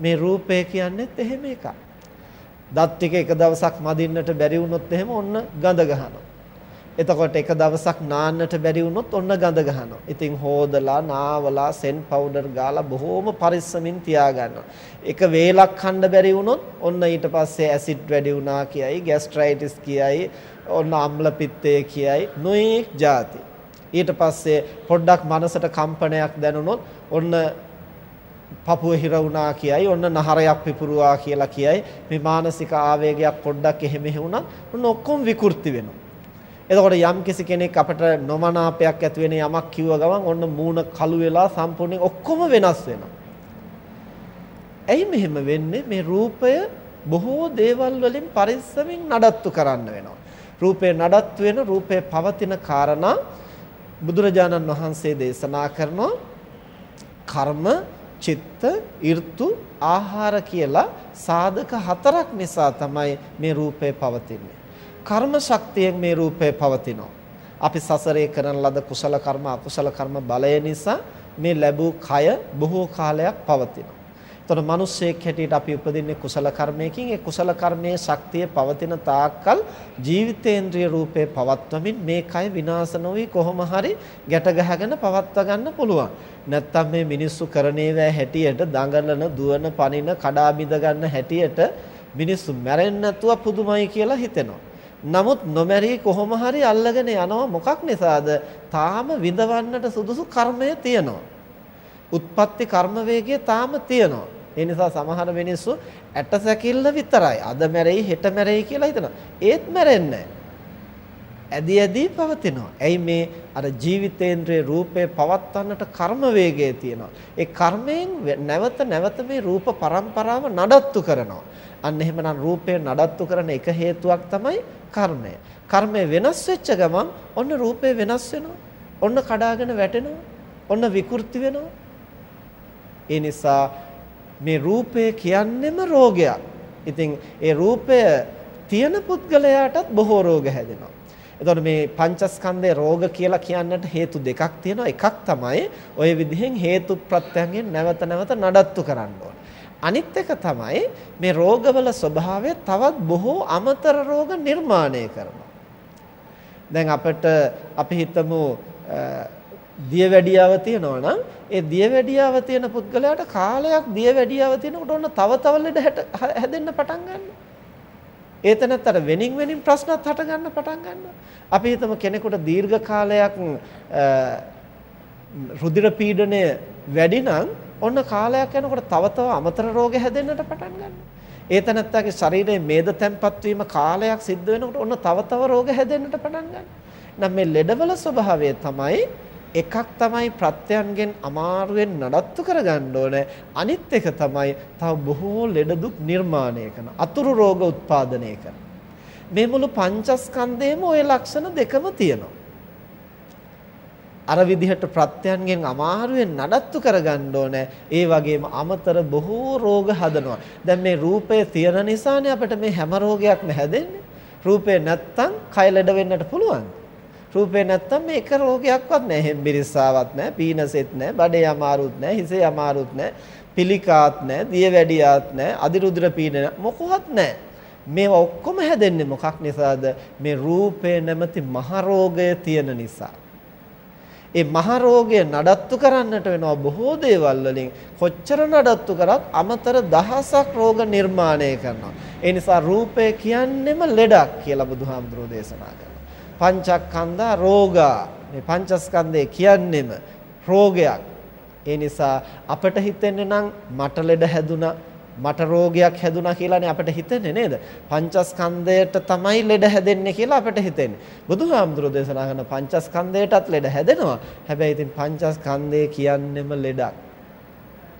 මේ රූපය කියන්නේත් එහෙම එකක්. දත් ටික එක දවසක් මදින්නට බැරි වුණොත් එහෙම ඔන්න ගඳ ගහනවා. එතකොට එක දවසක් නාන්නට බැරි වුණොත් ඔන්න ගඳ ගහනවා. ඉතින් හොදලා නාවලා සෙන් පවුඩර් ගාලා බොහෝම පරිස්සමින් තියාගන්නවා. එක වේලක් කන්න බැරි වුණොත් ඔන්න ඊට පස්සේ ඇසිඩ් වැඩි වුණා කියයි, ગેස්ට්‍රයිටිස් කියයි, ඔන්න අම්ල පිත්තය කියයි, නොඑක් ಜಾති. ඊට පස්සේ පොඩ්ඩක් මනසට කම්පනයක් දැනුනොත් ඔන්න පපුව හිර වුණා කියයි ඔන්න නහරයක් පිපුරුවා කියලා කියයි මේ මානසික ආවේගයක් පොඩ්ඩක් එහෙම වුණා ඔන්න ඔක්කොම විකෘති වෙනවා. එතකොට යම් කිසි කෙනෙක් අපට නොමනාපයක් ඇති වෙන යමක් කිව්ව ගමන් ඔන්න මූණ කළු වෙලා සම්පූර්ණයෙන් ඔක්කොම වෙනස් වෙනවා. ඇයි මෙහෙම වෙන්නේ? මේ රූපය බොහෝ දේවල් වලින් පරිස්සමින් නඩත්තු කරන්න වෙනවා. රූපේ නඩත්තු වෙන රූපේ පවතින කාරණා බුදුරජාණන් වහන්සේ දේශනා කරනවා. කර්ම චිත්ත, ඍතු, ආහාර කියලා සාධක හතරක් නිසා තමයි මේ රූපය පවතින්නේ. කර්ම ශක්තියෙන් මේ රූපය පවතිනවා. අපි සසරේ කරන ලද කුසල කර්ම අකුසල කර්ම බලය නිසා මේ ලැබූ කය බොහෝ කාලයක් පවතිනවා. එතකොට මිනිස්සෙක් හැටියට අපි උපදින්නේ කුසල කර්මයකින් ඒ කුසල කර්මයේ ශක්තිය පවතින තාක්කල් ජීවිතේන්ද්‍රිය රූපේ පවත්වමින් මේ කය විනාශ නොවි කොහොම හරි ගැට ගහගෙන පවත්වා ගන්න පුළුවන්. නැත්තම් මේ මිනිස්සු කරණේවැ හැටියට දඟලන දුවන පනින කඩා බිඳ ගන්න හැටියට මිනිස්සු මැරෙන්නේ නැතුව පුදුමයි කියලා හිතෙනවා. නමුත් නොමැරී කොහොම හරි අල්ලගෙන යනවා මොකක් නිසාද? තාම විඳවන්නට සුදුසු කර්මය තියෙනවා. උත්පත්ති කර්ම වේගය තාම තියෙනවා. ඒ නිසා සමහර මිනිස්සු ඇට සැකිල්ල විතරයි අද මැරෙයි හෙට මැරෙයි කියලා හිතනවා. ඒත් මැරෙන්නේ ඇදි ඇදි පවතිනවා. ඇයි මේ අර ජීවිතේන්ද්‍රයේ රූපේ පවත්වන්නට කර්ම වේගය තියෙනවා. ඒ කර්මයෙන් නැවත නැවත මේ රූප પરම්පරාව නඩත්තු කරනවා. අන්න එහෙමනම් රූපය නඩත්තු කරන එක හේතුවක් තමයි කර්මය. කර්මය වෙනස් වෙච්ච ගමන් ඔන්න රූපය වෙනස් වෙනවා. ඔන්න කඩාගෙන වැටෙනවා. ඔන්න විකෘති වෙනවා. ඒ නිසා මේ රූපය කියන්නෙම රෝගයක්. ඉතින් ඒ රූපය තියෙන පුද්ගලයාටත් බොහෝ රෝග හැදෙනවා. එතකොට මේ පංචස්කන්ධේ රෝග කියලා කියන්නට හේතු දෙකක් තියෙනවා. එකක් තමයි ওই විදිහෙන් හේතු ප්‍රත්‍යයෙන් නැවත නැවත නඩත්තු කරන්න ඕන. අනිත් එක තමයි මේ රෝගවල ස්වභාවය තවත් බොහෝ අමතර රෝග නිර්මාණය කරනවා. දැන් අපිට අපි හිතමු දියවැඩියාව තියෙනවා නම් ඒ දියවැඩියාව තියෙන පුද්ගලයාට කාලයක් දියවැඩියාව තියෙනකොට ඔන්න තව තව ලෙඩ හැදෙන්න පටන් ගන්නවා. ඒතනත්තර වෙනින් වෙනින් ප්‍රශ්නත් හට ගන්න පටන් ගන්නවා. අපි හිතමු කෙනෙකුට දීර්ඝ කාලයක් රුධිර පීඩනය වැඩි නම් ඔන්න කාලයක් යනකොට තව තව අමතර රෝග හැදෙන්නට පටන් ගන්නවා. ඒතනත්තගේ ශරීරයේ මේද තැම්පත් වීම කාලයක් සිද්ධ වෙනකොට ඔන්න තව තව රෝග හැදෙන්නට පටන් ගන්නවා. නම් මේ ලෙඩවල ස්වභාවය තමයි එකක් තමයි ප්‍රත්‍යයන්ගෙන් අමාරුවෙන් නඩත්තු කරගන්න ඕනේ. අනිත් එක තමයි තව බොහෝ ලෙඩ දුක් නිර්මාණය කරන අතුරු රෝග උත්පාදනය කරන. මේ මුළු පංචස්කන්ධයේම ওই ලක්ෂණ දෙකම තියෙනවා. අර විදිහට ප්‍රත්‍යයන්ගෙන් අමාරුවෙන් නඩත්තු කරගන්න ඕනේ. ඒ වගේම අමතර බොහෝ රෝග හදනවා. දැන් මේ රූපය තියෙන නිසානේ අපිට මේ හැම රෝගයක්ම හැදෙන්නේ. රූපේ නැත්තම් කය ලෙඩ වෙන්නට පුළුවන් රූපේ නැත්තම් මේක රෝගයක්වත් නැහැ. හෙම්බිරිස්සාවක් නැහැ, පීනසෙත් නැහැ, බඩේ අමාරුත් නැහැ, හිසේ අමාරුත් නැහැ, පිළිකාත් නැහැ, දියවැඩියාත් නැහැ, අදිරුද්‍ර පීඩන මොකවත් නැහැ. මේවා ඔක්කොම හැදෙන්නේ මොකක් නිසාද? මේ රූපේ නැමැති මහ රෝගය තියෙන නිසා. ඒ මහ රෝගය නඩත්තු කරන්නට වෙනවා බොහෝ දේවල් වලින් කොච්චර නඩත්තු කරත් අමතර දහසක් රෝග නිර්මාණය කරනවා. ඒ නිසා රූපය කියන්නෙම ලෙඩක් කියලා බුදුහාමුදුරෝ දේශනා කරනවා. පංචස්කන්ධා රෝගා. මේ පංචස්කන්ධය කියන්නෙම රෝගයක්. ඒ නිසා අපිට හිතෙන්නේ නම් මට ලෙඩ හැදුනා මට රෝගයක් හැදුනා කියලානේ අපිට හිතෙන්නේ නේද? පංචස්කන්ධයට තමයි ලෙඩ හැදෙන්නේ කියලා අපිට හිතෙන්නේ. බුදුහාමුදුරෝ දේශනා කරන පංචස්කන්ධයටත් ලෙඩ හැදෙනවා. හැබැයි ඉතින් පංචස්කන්ධය කියන්නෙම ලෙඩක්.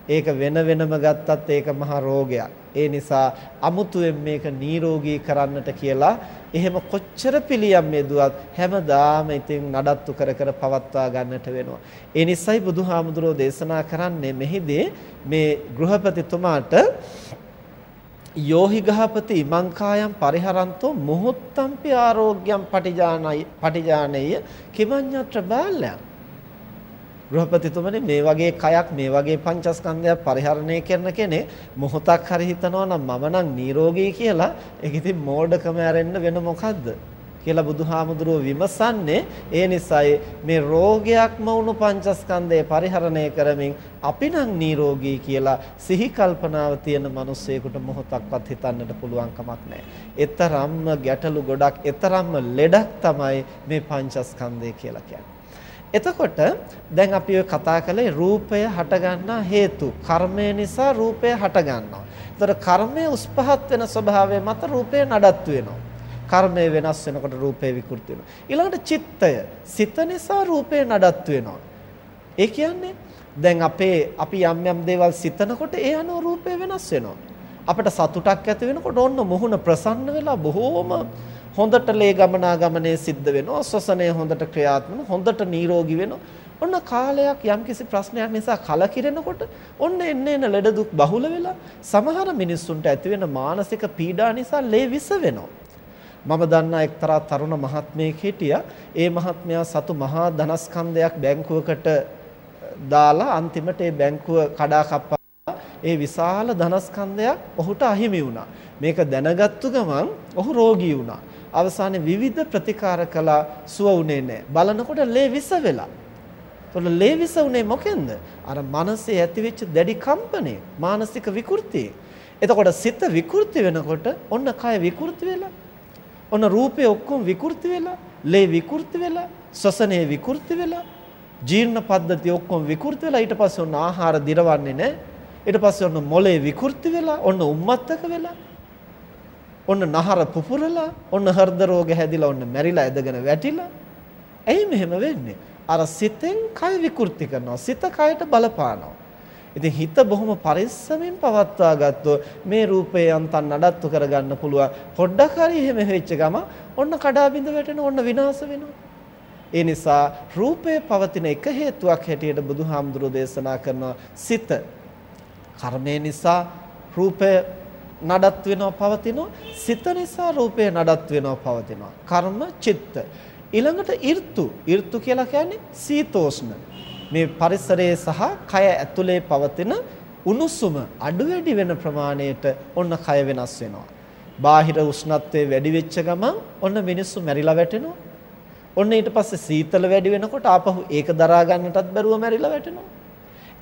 ඒක වෙන වෙනම ගත්තත් ඒක මහා රෝගයක්. ඒ නිසා අමුතුවෙන් මේක නිරෝගී කරන්නට කියලා එහෙම කොච්චර පිළියම් යෙදුවත් හැමදාම ඉතින් නඩත්තු කර කර පවත්වා ගන්නට වෙනවා. ඒ නිසයි බුදුහාමුදුරෝ දේශනා කරන්නේ මෙහිදී මේ ගෘහපතිතුමාට යෝහි ගහපති ඉමංකායම් පරිහරන්තෝ මොහොත්තම්පි ආරෝග්‍යම් පටිජානයි පටිජානේය කිමඤ්ඤත්‍ර බාලයන් ගෘහපතිතුමනි මේ වගේ කයක් මේ වගේ පංචස්කන්ධයක් පරිහරණය කරන කෙනෙක් මොහොතක් හරි හිතනවා නම් මම නම් නිරෝගී කියලා ඒක ඉතින් මෝඩකම ඇරෙන්න වෙන මොකද්ද කියලා බුදුහාමුදුරුව විමසන්නේ ඒ නිසායි මේ රෝගයක්ම වුණු පංචස්කන්ධය පරිහරණය කරමින් අපි නම් නිරෝගී කියලා සිහි කල්පනාව තියෙන මිනිස්සෙකුට මොහොතක්වත් හිතන්නට පුළුවන් කමක් නැහැ. එතරම්ම ගැටලු ගොඩක්, එතරම්ම ලෙඩක් තමයි මේ පංචස්කන්ධය කියලා කියන්නේ. එතකොට දැන් අපි ඔය කතා කළේ රූපය හටගන්නා හේතු. කර්මය නිසා රූපය හටගන්නවා. ඒතර කර්මය උස් පහත් වෙන ස්වභාවය මත රූපය නඩත්තු වෙනවා. කර්මය වෙනස් වෙනකොට රූපය විකෘති වෙනවා. ඊළඟට චිත්තය. සිත නිසා රූපය නඩත්තු වෙනවා. ඒ කියන්නේ දැන් අපේ අපි යම් යම් දේවල් සිතනකොට ඒ අනුව රූපය වෙනස් වෙනවා. අපිට සතුටක් ඇති වෙනකොට ඔන්න මුහුණ ප්‍රසන්න වෙලා බොහෝම හොඳට ලේ ගමනාගමනය සිද්ධ වෙනවා ශ්වසනය හොඳට ක්‍රියාත්මක හොඳට නිරෝගී වෙනවා. ඔන්න කාලයක් යම්කිසි ප්‍රශ්නයක් නිසා කලකිරෙනකොට ඔන්න එන්න එන ලෙඩ දුක් බහුල වෙලා සමහර මිනිස්සුන්ට ඇති වෙන මානසික පීඩා නිසා ලේ විස වෙනවා. මම දන්නා එක්තරා තරුණ මහත්මයෙක් හිටියා. ඒ මහත්මයා සතු මහා ධනස්කන්ධයක් බැංකුවකට දාලා අන්තිමට ඒ බැංකුව කඩා කප්පා. ඒ විශාල ධනස්කන්ධයක් ඔහුට අහිමි වුණා. මේක දැනගත්තු ගමන් ඔහු රෝගී වුණා. අවසානයේ විවිධ ප්‍රතිකාර කළා සුව උනේ නැහැ. බලනකොට ලේ විස වෙලා. එතකොට ලේ විස උනේ මොකෙන්ද? අර මනසේ ඇතිවෙච්ච දැඩි කම්පණය, මානසික විකෘතිය. එතකොට සිත විකෘති වෙනකොට ඔන්න කය විකෘති වෙලා. ඔන්න රූපේ ඔක්කොම විකෘති වෙලා, ලේ විකෘති වෙලා, ශ්වසනයේ විකෘති වෙලා, ජීර්ණ පද්ධතිය ඔක්කොම විකෘති වෙලා ඊට පස්සේ ඔන්න ආහාර දිරවන්නේ නැහැ. ඊට පස්සේ ඔන්න මොලේ විකෘති වෙලා, ඔන්න උම්මත්තක වෙලා ඔන්න නහර පුපුරලා ඔන්න හෘද රෝග හැදිලා ඔන්න මැරිලා ඇදගෙන වැටිලා. ඇයි මෙහෙම වෙන්නේ. අර සිතෙන් කය විකෘති කරනවා. සිත කයට බලපානවා. ඉතින් හිත බොහොම පරිස්සමෙන් පවත්වා ගත්තොත් මේ රූපේ යන්තම් නඩත්තු කරගන්න පුළුවන්. පොඩ්ඩක් හරි එහෙම වෙච්ච ගම ඔන්න කඩාබිඳ වැටෙන ඔන්න විනාශ වෙනවා. ඒ නිසා රූපේ පවතින එක හේතුවක් හැටියට බුදුහාමුදුරෝ දේශනා කරනවා සිත. කර්මය නිසා රූපය නඩත් වෙනවා පවතිනවා සිත නිසා රූපය නඩත් වෙනවා පවතිනවා කර්ම චිත්ත ඊළඟට ඍතු ඍතු කියලා කියන්නේ සීතෝෂ්ණ මේ පරිසරයේ සහ කය ඇතුලේ පවතින උණුසුම අඩු වැඩි වෙන ප්‍රමාණයට ඔන්න කය වෙනස් වෙනවා. බාහිර උෂ්ණත්වය වැඩි වෙච්ච ගමන් ඔන්න මිනිස්සු මැරිලා වැටෙනවා. ඔන්න ඊට පස්සේ සීතල වැඩි වෙනකොට ආපහු ඒක දරා ගන්නටත් බැරුව මැරිලා වැටෙනවා.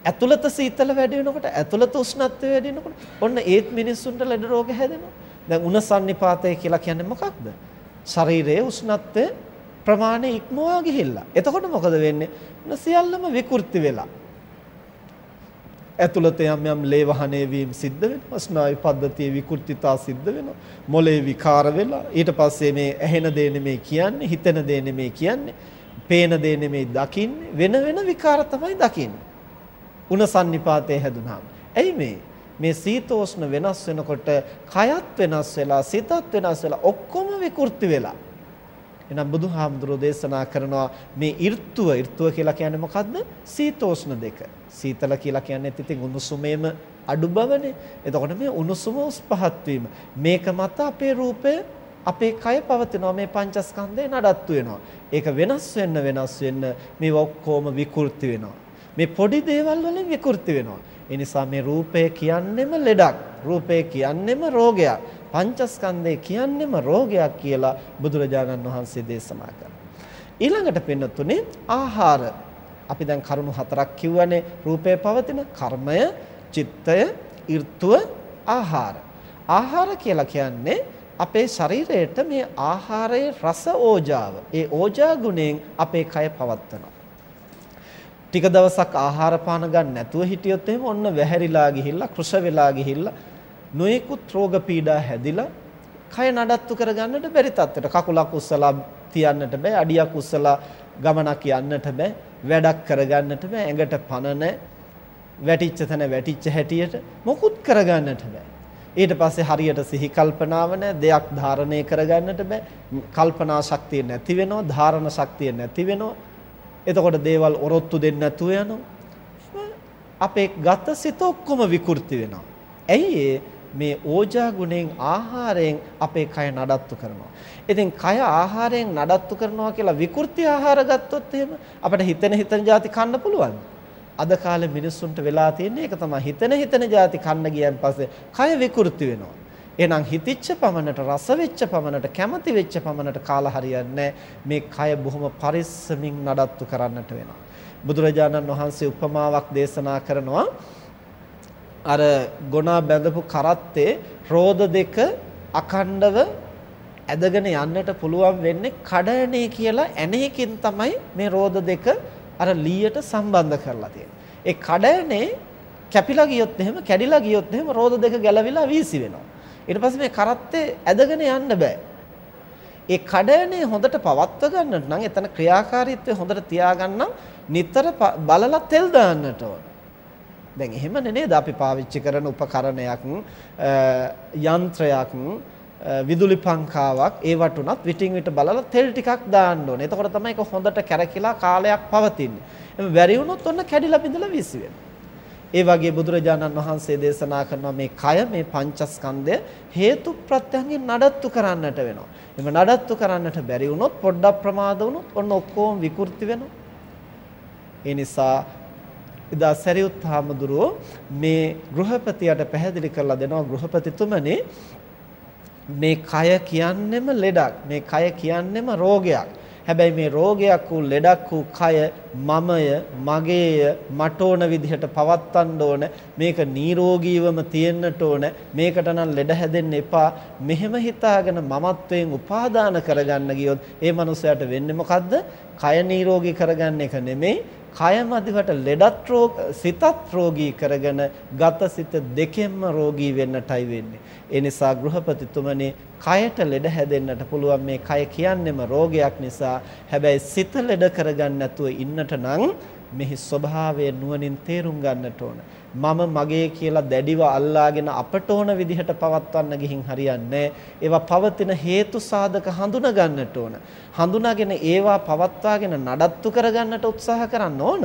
ඇතුළත සීතල වැඩි වෙනකොට ඇතුළත උෂ්ණත්වය වැඩි වෙනකොට ඔන්න ඒත් මිනිස්සුන්ට ලෙඩ රෝග හැදෙනවා. දැන් උණ සන්නිපාතය කියලා කියන්නේ මොකක්ද? ශරීරයේ උෂ්ණත්වය ප්‍රමාණය ඉක්මවා ගිහිල්ලා. එතකොට මොකද වෙන්නේ? සියල්ලම විකෘති වෙලා. ඇතුළත යම් යම් ලේ වහණය වීම සිද්ධ වෙනවා ස්නායු පද්ධතියේ විකෘතිතා සිද්ධ වෙනවා මොලේ විකාර වෙලා ඊට පස්සේ මේ ඇහෙන දේ නෙමෙයි කියන්නේ හිතෙන දේ නෙමෙයි කියන්නේ පේන දේ නෙමෙයි දකින්නේ වෙන වෙන විකාර තමයි දකින්නේ උණ සන්නිපාතේ හැදුනහම ඇයි මේ මේ සීතෝෂ්ණ වෙනස් වෙනකොට කයත් වෙනස් වෙලා සිතත් වෙනස් වෙලා ඔක්කොම විකෘති වෙලා එහෙනම් බුදුහාමුදුරෝ දේශනා කරනවා මේ ඍතුව ඍතුව කියලා කියන්නේ මොකද්ද? සීතෝෂ්ණ දෙක. සීතල කියලා කියන්නේ ඉතින් උණුසුමේම අඩු බවනේ. එතකොට මේ උණුසුම උස් පහත් වීම. මේක මත අපේ රූපය අපේ කය පවතිනවා මේ පංචස්කන්ධේ නඩත්තු වෙනවා. ඒක වෙනස් වෙන්න වෙනස් වෙන්න මේ ඔක්කොම විකෘති වෙනවා. මේ පොඩි දේවල් වලින් විකෘති වෙනවා. ඒ නිසා මේ රූපය කියන්නෙම ලෙඩක්. රූපය කියන්නෙම රෝගයක්. පංචස්කන්ධය කියන්නෙම රෝගයක් කියලා බුදුරජාණන් වහන්සේ දේශනා කරනවා. ඊළඟට පෙන්නතුනේ ආහාර. අපි දැන් කරුණු හතරක් කිව්වනේ රූපය පවතින කර්මය, චිත්තය, ඍතුව, ආහාර. ආහාර කියලා කියන්නේ අපේ ශරීරයට මේ ආහාරයේ රස ඕජාව. ඒ ඕජා ගුණයෙන් අපේ කය පවත්වනවා. ටික දවසක් ආහාර පාන ගන්න නැතුව හිටියොත් එහෙම ඔන්න වැහැරිලා ගිහිල්ලා කෘෂ වෙලා ගිහිල්ලා නොයෙකුත් රෝග පීඩා හැදිලා කය නඩත්තු කරගන්නට බැරි තත්ත්වයට කකුලක් උස්සලා තියන්නට බෑ අඩියක් උස්සලා ගමනක් යන්නට බෑ වැඩක් කරගන්නට බෑ ඇඟට පණ වැටිච්ච තැන වැටිච්ච හැටියට මොකුත් කරගන්නට බෑ. ඊට පස්සේ හරියට සිහි කල්පනාව දෙයක් ධාරණය කරගන්නට බෑ කල්පනා ශක්තිය නැති වෙනවා ධාරණ ශක්තිය නැති වෙනවා. එතකොට දේවල් ඔරොත්තු දෙන්න නැතුව යනවා අපේ ගත සිත ඔක්කොම විකෘති වෙනවා ඇයි මේ ඕජා ගුණයෙන් ආහාරයෙන් අපේ කය නඩත්තු කරනවා. ඉතින් කය ආහාරයෙන් නඩත්තු කරනවා කියලා විකෘති ආහාර ගත්තොත් එහෙම අපිට හිතෙන හිතන જાති කන්න පුළුවන්. අද කාලේ මිනිස්සුන්ට වෙලා තියෙන්නේ ඒක තමයි හිතෙන හිතන જાති කන්න ගියන් පස්සේ කය විකෘති වෙනවා. එහෙනම් හිතිච්ච පමණට රස වෙච්ච පමණට කැමති වෙච්ච පමණට කාලා හරියන්නේ මේ කය බොහොම පරිස්සමින් නඩත්තු කරන්නට වෙනවා. බුදුරජාණන් වහන්සේ උපමාවක් දේශනා කරනවා අර ගොනා බැඳපු කරත්තේ රෝද දෙක අඛණ්ඩව ඇදගෙන යන්නට පුළුවන් වෙන්නේ කඩණේ කියලා ඇණේකින් තමයි මේ රෝද දෙක අර ලීයට සම්බන්ධ කරලා තියෙන්නේ. ඒ කඩණේ කැපිලා ගියොත් එහෙම කැඩිලා ගියොත් එහෙම රෝද දෙක ගැලවිලා වීසි වෙනවා. ඊට පස්සේ මේ කරත්තේ ඇදගෙන යන්න බෑ. ඒ කඩණේ හොඳට පවත්ව ගන්නට නම් එතන ක්‍රියාකාරීත්වය හොඳට තියාගන්න නිතර බලලා තෙල් දාන්නට ඕන. දැන් එහෙමනේ නේද අපි පාවිච්චි කරන උපකරණයක් යන්ත්‍රයක් විදුලි පංකාවක් ඒවට උනත් විටින් විට බලලා තෙල් ටිකක් දාන්න ඕනේ. එතකොට තමයි ඒක හොඳට කැරකිලා කාලයක් පවතින්නේ. එහම බැරි වුණොත් ඔන්න කැඩිලා බිඳලා විසි ඒ වගේ බුදුරජාණන් වහන්සේ දේශනා කරනවා මේ කය මේ පංචස්කන්ධය හේතු ප්‍රත්‍යයෙන් නඩත්තු කරන්නට වෙනවා. එම නඩත්තු කරන්නට බැරි වුණොත් පොඩ්ඩක් ප්‍රමාද වුණොත් ඔන්න ඔක්කොම විකෘති වෙනවා. ඒ නිසා එදා සරියුත් හාමුදුරුවෝ මේ ගෘහපතියට පැහැදිලි කරලා දෙනවා ගෘහපතිතුමනි මේ කය කියන්නෙම ලෙඩක් මේ කය කියන්නෙම රෝගයක් හැබැයි මේ රෝගයක් වූ ලෙඩක් වූ කය මමය මගේය මට ඕන විදිහට පවත්වන්න ඕන. මේක නිරෝගීවම තියෙන්නට ඕන. මේකට නම් ලෙඩ හැදෙන්න එපා. මෙහෙම හිතාගෙන මමත්වයෙන් උපාදාන කරගන්න ගියොත් ඒ මනුස්සයාට වෙන්නේ මොකද්ද? කය නිරෝගී කරගන්න එක නෙමෙයි කය මදිවට ලෙඩත් රෝග සිතත් රෝගී කරගෙන ගත සිත දෙකෙන්ම රෝගී වෙන්නටයි වෙන්නේ. ඒ නිසා ගෘහපතිතුමනි කයට ලෙඩ හැදෙන්නට පුළුවන් මේ කය කියන්නෙම රෝගයක් නිසා. හැබැයි සිත ලෙඩ කරගන්න නැතුව ඉන්නට නම් මෙහි ස්වභාවය නුවණින් තේරුම් ගන්නට ඕන. මම මගේ කියලා දැඩිව අල්ලාගෙන අපට ඕන විදිහට පවත්වන්න ගිහින් හරියන්නේ ඒවා පවතින හේතු සාධක හඳුනා ගන්නට ඕන. හඳුනාගෙන ඒවා පවත්වාගෙන නඩත්තු කරගන්නට උත්සාහ කරන්න ඕන.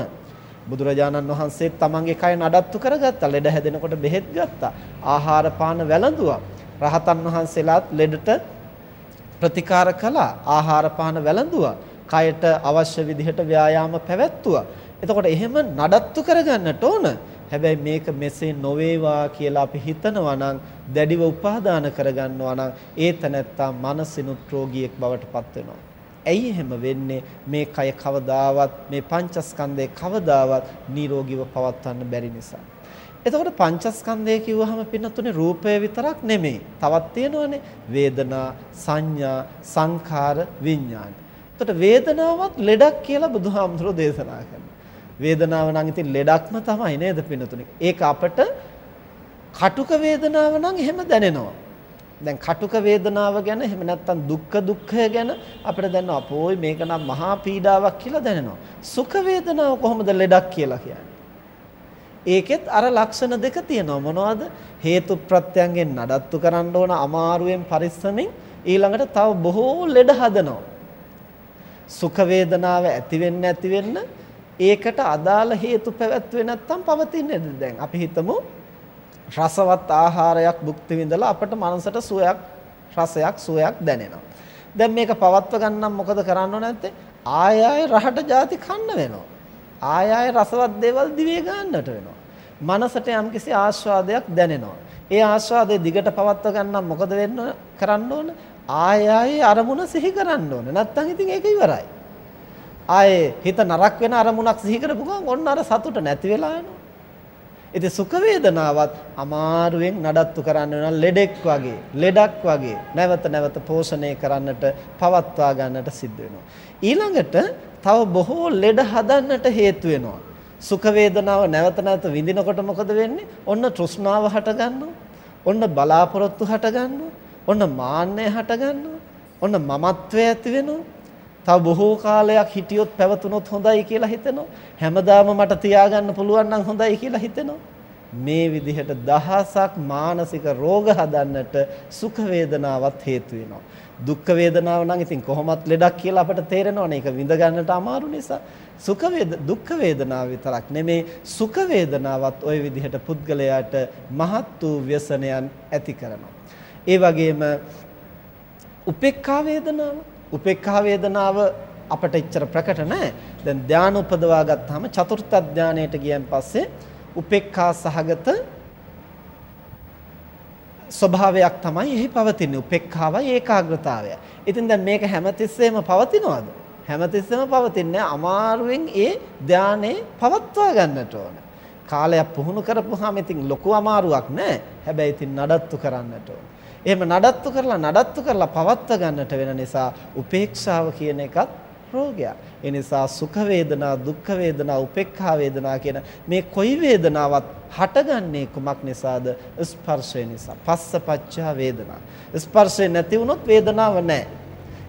බුදුරජාණන් වහන්සේ තමන්ගේ කය නඩත්තු කරගත්තා. ලෙඩ හැදෙනකොට බෙහෙත් ගත්තා. ආහාර පාන වැළඳුවා. රහතන් වහන්සේලාත් ලෙඩට ප්‍රතිකාර කළා. ආහාර පාන වැළඳුවා. කයට අවශ්‍ය විදිහට ව්‍යායාම පැවැත්තුවා. එතකොට එහෙම නඩත්තු කරගන්නට ඕන. හැබැයි මේක මෙසේ නොවේවා කියලා අපි හිතනවා නම් දැඩිව උපාදාන කරගන්නවා නම් ඒ තැනැත්තා මානසිනුත් රෝගියෙක් බවට පත් වෙනවා. ඇයි එහෙම වෙන්නේ? මේ කය කවදාවත් මේ පංචස්කන්ධය කවදාවත් නිරෝගීව පවත්වන්න බැරි නිසා. එතකොට පංචස්කන්ධය කිව්වහම පින්නතුනේ රූපය විතරක් නෙමෙයි. තවත් තියෙනවනේ වේදනා, සංඥා, සංඛාර, විඥාන. එතකොට වේදනාවත් ලෙඩක් කියලා බුදුහාමුදුරෝ දේශනා කරනවා. වේදනාව නම් ඉතින් ලෙඩක්ම තමයි නේද පින්නතුනේ. ඒක අපට කටුක වේදනාව නම් එහෙම දැනෙනවා. දැන් කටුක වේදනාව ගැන එහෙම නැත්නම් දුක්ඛ දුක්ඛය ගැන අපිට දැනෙනවා අපෝයි මේක නම් මහා පීඩාවක් කියලා දැනෙනවා. සුඛ වේදනාව කොහොමද ලෙඩක් කියලා කියන්නේ? ඒකෙත් අර ලක්ෂණ දෙක තියෙනවා මොනවද? හේතු ප්‍රත්‍යයෙන් නඩත්තු කරන්න ඕන අමාරුවෙන් පරිස්සමින් ඊළඟට තව බොහෝ ලෙඩ හදනවා. සුඛ වේදනාව ඇති වෙන්න ඇති වෙන්න ඒකට අදාළ හේතු පැවැත්වෙන්නේ නැත්නම් පවතින්නේ දැන් අපි හිතමු රසවත් ආහාරයක් භුක්ති විඳලා අපට මනසට සුවයක් රසයක් සුවයක් දැනෙනවා. දැන් මේක පවත්ව ගන්නම් මොකද කරන්න ඕන නැත්තේ? ආය ආය රහට ಜಾති කන්න වෙනවා. ආය ආය රසවත් දේවල් දිවේ ගන්නට වෙනවා. මනසට යම්කිසි ආස්වාදයක් දැනෙනවා. ඒ ආස්වාදයේ දිගට පවත්ව ගන්නම් මොකද වෙන්න කරන්න ඕන? ආය ආය අරමුණ සිහි කරන්න ඕන. නැත්තම් ඉතින් ඒක ඉවරයි. ආයේ හිත නරක වෙන අරමුණක් සිහි කරපු ගමන් ඔන්න අර සතුට නැති වෙලා යනවා. ඉතින් සුඛ වේදනාවත් අමාරුවෙන් නඩත්තු කරන්න වෙන ලෙඩෙක් වගේ ලෙඩක් වගේ නැවත නැවත පෝෂණය කරන්නට පවත්වා ගන්නට සිද්ධ වෙනවා. ඊළඟට තව බොහෝ ලෙඩ හදන්නට හේතු වෙනවා. සුඛ වේදනාව නැවත නැවත විඳිනකොට මොකද වෙන්නේ? ඔන්න තෘෂ්ණාව හට ගන්නවා ඔන්න බලාපොරොත්තු හට ගන්නවා ඔන්න මාන්නය හට ගන්නවා ඔන්න මමත්වය ඇති වෙනවා. තව බොහෝ කාලයක් හිටියොත් පැවතුනොත් හොඳයි කියලා හිතෙනවා. හැමදාම මට තියාගන්න පුළුවන් නම් හොඳයි කියලා හිතෙනවා. මේ විදිහට දහසක් මානසික රෝග හදන්නට සුඛ වේදනාවත් හේතු වෙනවා. දුක්ඛ වේදනාව නම් ඉතින් කොහොමත් ලෙඩක් කියලා අපට තේරෙනවනේ. ඒක විඳ ගන්නට අමාරු නිසා. සුඛ වේද දුක්ඛ වේදනාව විතරක් නෙමේ සුඛ වේදනාවත් ওই විදිහට පුද්ගලයාට මහත් වූ ව්‍යසනයන් ඇති කරනවා. ඒ වගේම උපේක්ඛා වේදනාව උපේක්ඛා වේදනාව අපට එච්චර ප්‍රකට නැහැ. දැන් ධානය උපදවා ගත්තාම චතුර්ථ ධානයට ගියන් පස්සේ උපේක්ඛා සහගත ස්වභාවයක් තමයි එහි පවතින්නේ. උපේක්ඛාවයි ඒකාග්‍රතාවය. ඉතින් දැන් මේක හැමතිස්සෙම පවතිනවද? හැමතිස්සෙම පවතින්නේ අමාරුවෙන් ඒ ධානයේ පවත්වා ගන්නට ඕන. කාලයක් පුහුණු කරපුවාම ඉතින් ලොකු අමාරුවක් නැහැ. හැබැයි ඉතින් නඩත්තු කරන්නට ඕන. එහෙම නඩත්තු කරලා නඩත්තු කරලා පවත්ව ගන්නට වෙන නිසා උපේක්ෂාව කියන එකත් රෝගයක්. ඒ නිසා සුඛ වේදනා, දුක්ඛ වේදනා, උපේක්ඛා වේදනා කියන මේ කොයි වේදනාවක් හටගන්නේ කුමක් නිසාද? ස්පර්ශය නිසා. පස්සපච්චා වේදනා. ස්පර්ශය නැති වුණොත් වේදනාව නැහැ.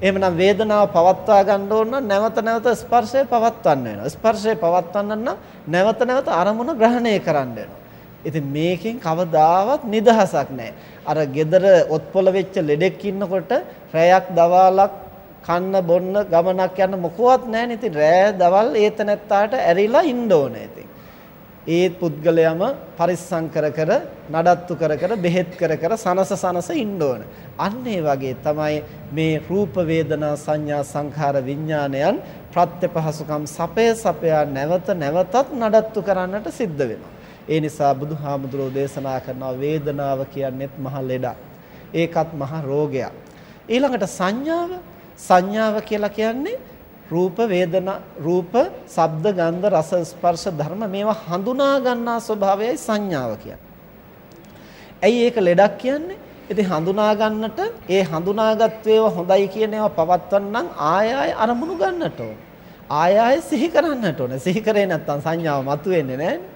එහෙමනම් වේදනාව පවත්වා ගන්න ඕන නම් නැවත නැවත ස්පර්ශය පවත්වන්න වෙනවා. ස්පර්ශය පවත්වන්න නම් නැවත නැවත අරමුණ ග්‍රහණය කරන්න වෙනවා. ඉතින් මේකෙන් කවදාවත් නිදහසක් නැහැ. අර gedara ඔත්පොළ වෙච්ච ලෙඩෙක් ඉන්නකොට රැයක් දවාලක් කන්න බොන්න ගමනක් යන්න මොකවත් නැහැ නේ. ඉතින් රෑ දවල් ඒත නැත්තාට ඇරිලා ඉන්න ඕනේ ඉතින්. ඒ පුද්ගලයාම පරිස්සම් කර කර නඩත්තු කර කර බෙහෙත් කර කර සනස සනස ඉන්න ඕන. අන්න ඒ වගේ තමයි මේ රූප වේදනා සංඥා සංඛාර විඥානයන් ප්‍රත්‍යපහසුකම් සපය සපයා නැවත නැවතත් නඩත්තු කරන්නට සිද්ධ වෙනවා. ඒ නිසා බුදුහාමුදුරෝ දේශනා කරනවා වේදනාව කියන්නේත් මහ ලෙඩක්. ඒකත් මහ රෝගයක්. ඊළඟට සංඥාව සංඥාව කියලා කියන්නේ රූප වේදනා රූප ශබ්ද ගන්ධ රස ස්පර්ශ ධර්ම මේවා හඳුනා ගන්නා ස්වභාවයයි සංඥාව කියන්නේ. ඇයි ඒක ලෙඩක් කියන්නේ? ඉතින් හඳුනා ගන්නට ඒ හඳුනාගත් ඒවා හොඳයි කියන ඒවා පවත්වන්නම් ආය ආය අරමුණු ගන්නට ඕන. ආය ආය සිහි කරන්නට ඕන. සිහි කරේ නැත්නම් සංඥාව මතුවෙන්නේ නැහැ.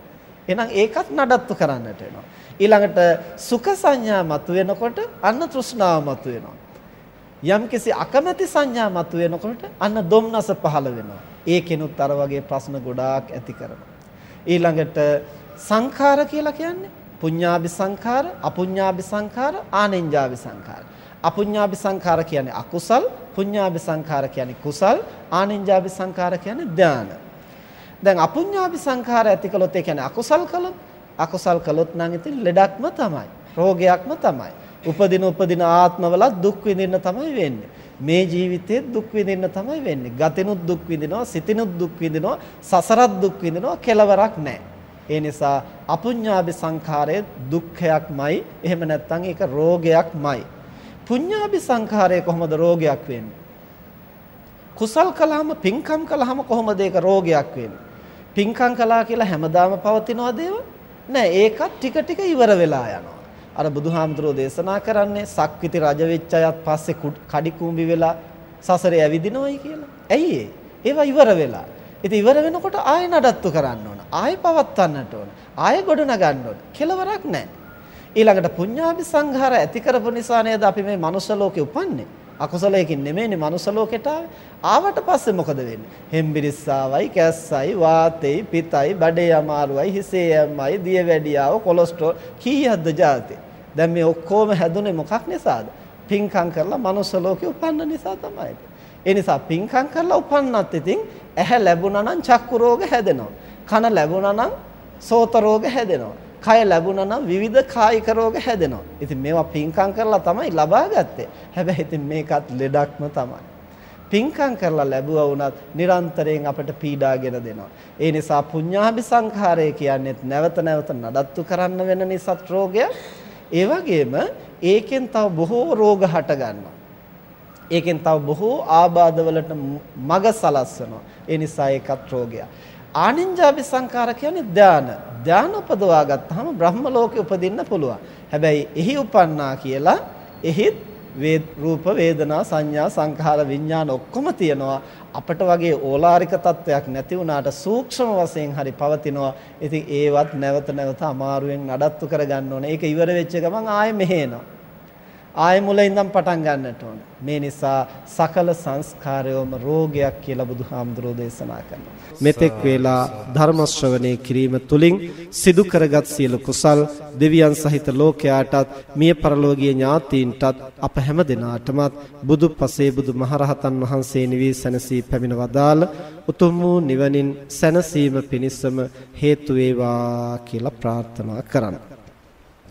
එහෙනම් ඒකත් නඩත්තු කරන්නට වෙනවා. ඊළඟට සුඛ සංඥා මතුවෙනකොට අන්න තෘෂ්ණාව මතුවෙනවා. යම්කිසි අකමැති සංඥා මතුවෙනකොට අන්න දුම්නස පහළ වෙනවා. ඒකෙනුත් අර වගේ ප්‍රශ්න ගොඩාක් ඇති කරනවා. ඊළඟට සංඛාර කියලා කියන්නේ පුඤ්ඤාභි සංඛාර, අපුඤ්ඤාභි සංඛාර, ආනෙන්ජාභි සංඛාර. අපුඤ්ඤාභි සංඛාර කියන්නේ අකුසල්, පුඤ්ඤාභි සංඛාර කියන්නේ කුසල්, ආනෙන්ජාභි සංඛාර කියන්නේ ධානය. දැන් අපුඤ්ඤාපි සංඛාර ඇති කළොත් ඒ කියන්නේ අකුසල් කළොත් අකුසල් කළොත් නම් ඉතින් ලෙඩක්ම තමයි රෝගයක්ම තමයි උපදින උපදින ආත්මවලත් දුක් විඳින්න තමයි වෙන්නේ මේ ජීවිතේ දුක් විඳින්න තමයි වෙන්නේ ගතිනුත් දුක් විඳිනවා සිතිනුත් දුක් විඳිනවා සසරත් දුක් විඳිනවා කෙලවරක් නැහැ ඒ නිසා අපුඤ්ඤාභි සංඛාරය දුක්ඛයක්මයි. එහෙම නැත්නම් ඒක රෝගයක්මයි. පුඤ්ඤාභි සංඛාරය කොහොමද රෝගයක් වෙන්නේ? කුසල් කළාම පින්කම් කළාම කොහොමද ඒක රෝගයක් වෙන්නේ? පින්කම් කළා කියලා හැමදාම පවතිනවද ඒවා? නෑ ඒකත් ටික ටික ඉවර වෙලා යනවා. අර බුදුහාමුදුරෝ දේශනා කරන්නේ සක්විති රජ වෙච්ච අයත් පස්සේ කඩි කුඹි වෙලා සසරේ ඇවිදිනවයි කියලා. ඇයි ඒ? ඒවා ඉවර වෙලා. ඉතින් ඉවර වෙනකොට ආයෙ නඩත්තු කරන්න ඕන. ආයෙ පවත්වන්නට ඕන. ආයෙ ගොඩනගන්න ඕන. කෙලවරක් නැහැ. ඊළඟට පුඤ්ඤාභි සංඝාර ඇති කරපු නිසා නේද අපි මේ මනුෂ්‍ය ලෝකේ උපන්නේ. අකුසලයකින් නෙමෙයිනේ මනුෂ්‍ය ලෝකෙට ආවට පස්සේ මොකද වෙන්නේ? හෙම්බිරිස්සාවයි, කැස්සයි, වාතෙයි, පිතයි, බඩේ අමාරුවයි, හිසේ යම්මයි, දියවැඩියාව, කොලෙස්ටරෝල් කීයක්ද જાතේ? දැන් මේ ඔක්කොම හැදුනේ මොකක් නිසාද? පින්කම් කරලා මනුෂ්‍ය ලෝකේ උපන්න නිසා තමයි. ඒ නිසා පින්කම් කරලා උපන්නත් ඉතින් ඇහැ ලැබුණා නම් චක්කු රෝග හැදෙනවා. කන ලැබුණා නම් සෝත රෝග හැදෙනවා. කය ලැබුණා නම් විවිධ කායික රෝග හැදෙනවා. ඉතින් මේවා පින්කම් කරලා තමයි ලබාගත්තේ. හැබැයි ඉතින් මේකත් ලෙඩක්ම තමයි. පින්කම් කරලා ලැබුවා වුණත් නිරන්තරයෙන් අපට පීඩාගෙන දෙනවා. ඒ නිසා පුඤ්ඤාභි සංඛාරය කියන්නේ නැවත නැවත නඩත්තු කරන්න වෙන නිසා රෝගය. ඒ වගේම ඒකෙන් තව බොහෝ රෝග හට ගන්නවා. ඒකෙන් තව බොහෝ ආබාධවලට මග සලස්වනවා. ඒ නිසා ඒකත් රෝගයක්. ආනින්ජාපි සංඛාර කියන්නේ ධාන. ධාන උපදවා ගත්තාම බ්‍රහ්ම ලෝකෙ උපදින්න පුළුවන්. හැබැයි එහි උපන්නා කියලා එහිත් වේද රූප වේදනා සංඥා සංඛාර විඥාන ඔක්කොම තියෙනවා අපට වගේ ඕලාරික තත්වයක් නැති වුණාට සූක්ෂම වශයෙන් හරි පවතිනවා ඉතින් ඒවත් නැවත නැවත අමාරුවෙන් නඩත්තු කරගන්න ඕනේ ඒක ඉවර වෙච්ච ගමන් ආයෙ මෙහෙනවා ආයෙ මුල ඉඳන් පටන් ගන්නට ඕන. මේ නිසා සකල සංස්කාරයෝම රෝගයක් කියලා බුදුහාමුදුරෝ දේශනා කරනවා. මෙතෙක් වේලා ධර්ම ශ්‍රවණය කිරීම තුලින් සිදු කරගත් සියලු කුසල් දෙවියන් සහිත ලෝකයාටත් මිය පරලෝකීය ඥාතීන්ටත් අප හැම දිනාටමත් බුදු පසේ බුදු මහරහතන් වහන්සේ නිවී සැනසී පැමිණ වදාළ උතුම් වූ නිවනින් සැනසීම පිණිසම හේතු වේවා කියලා ප්‍රාර්ථනා කරමු.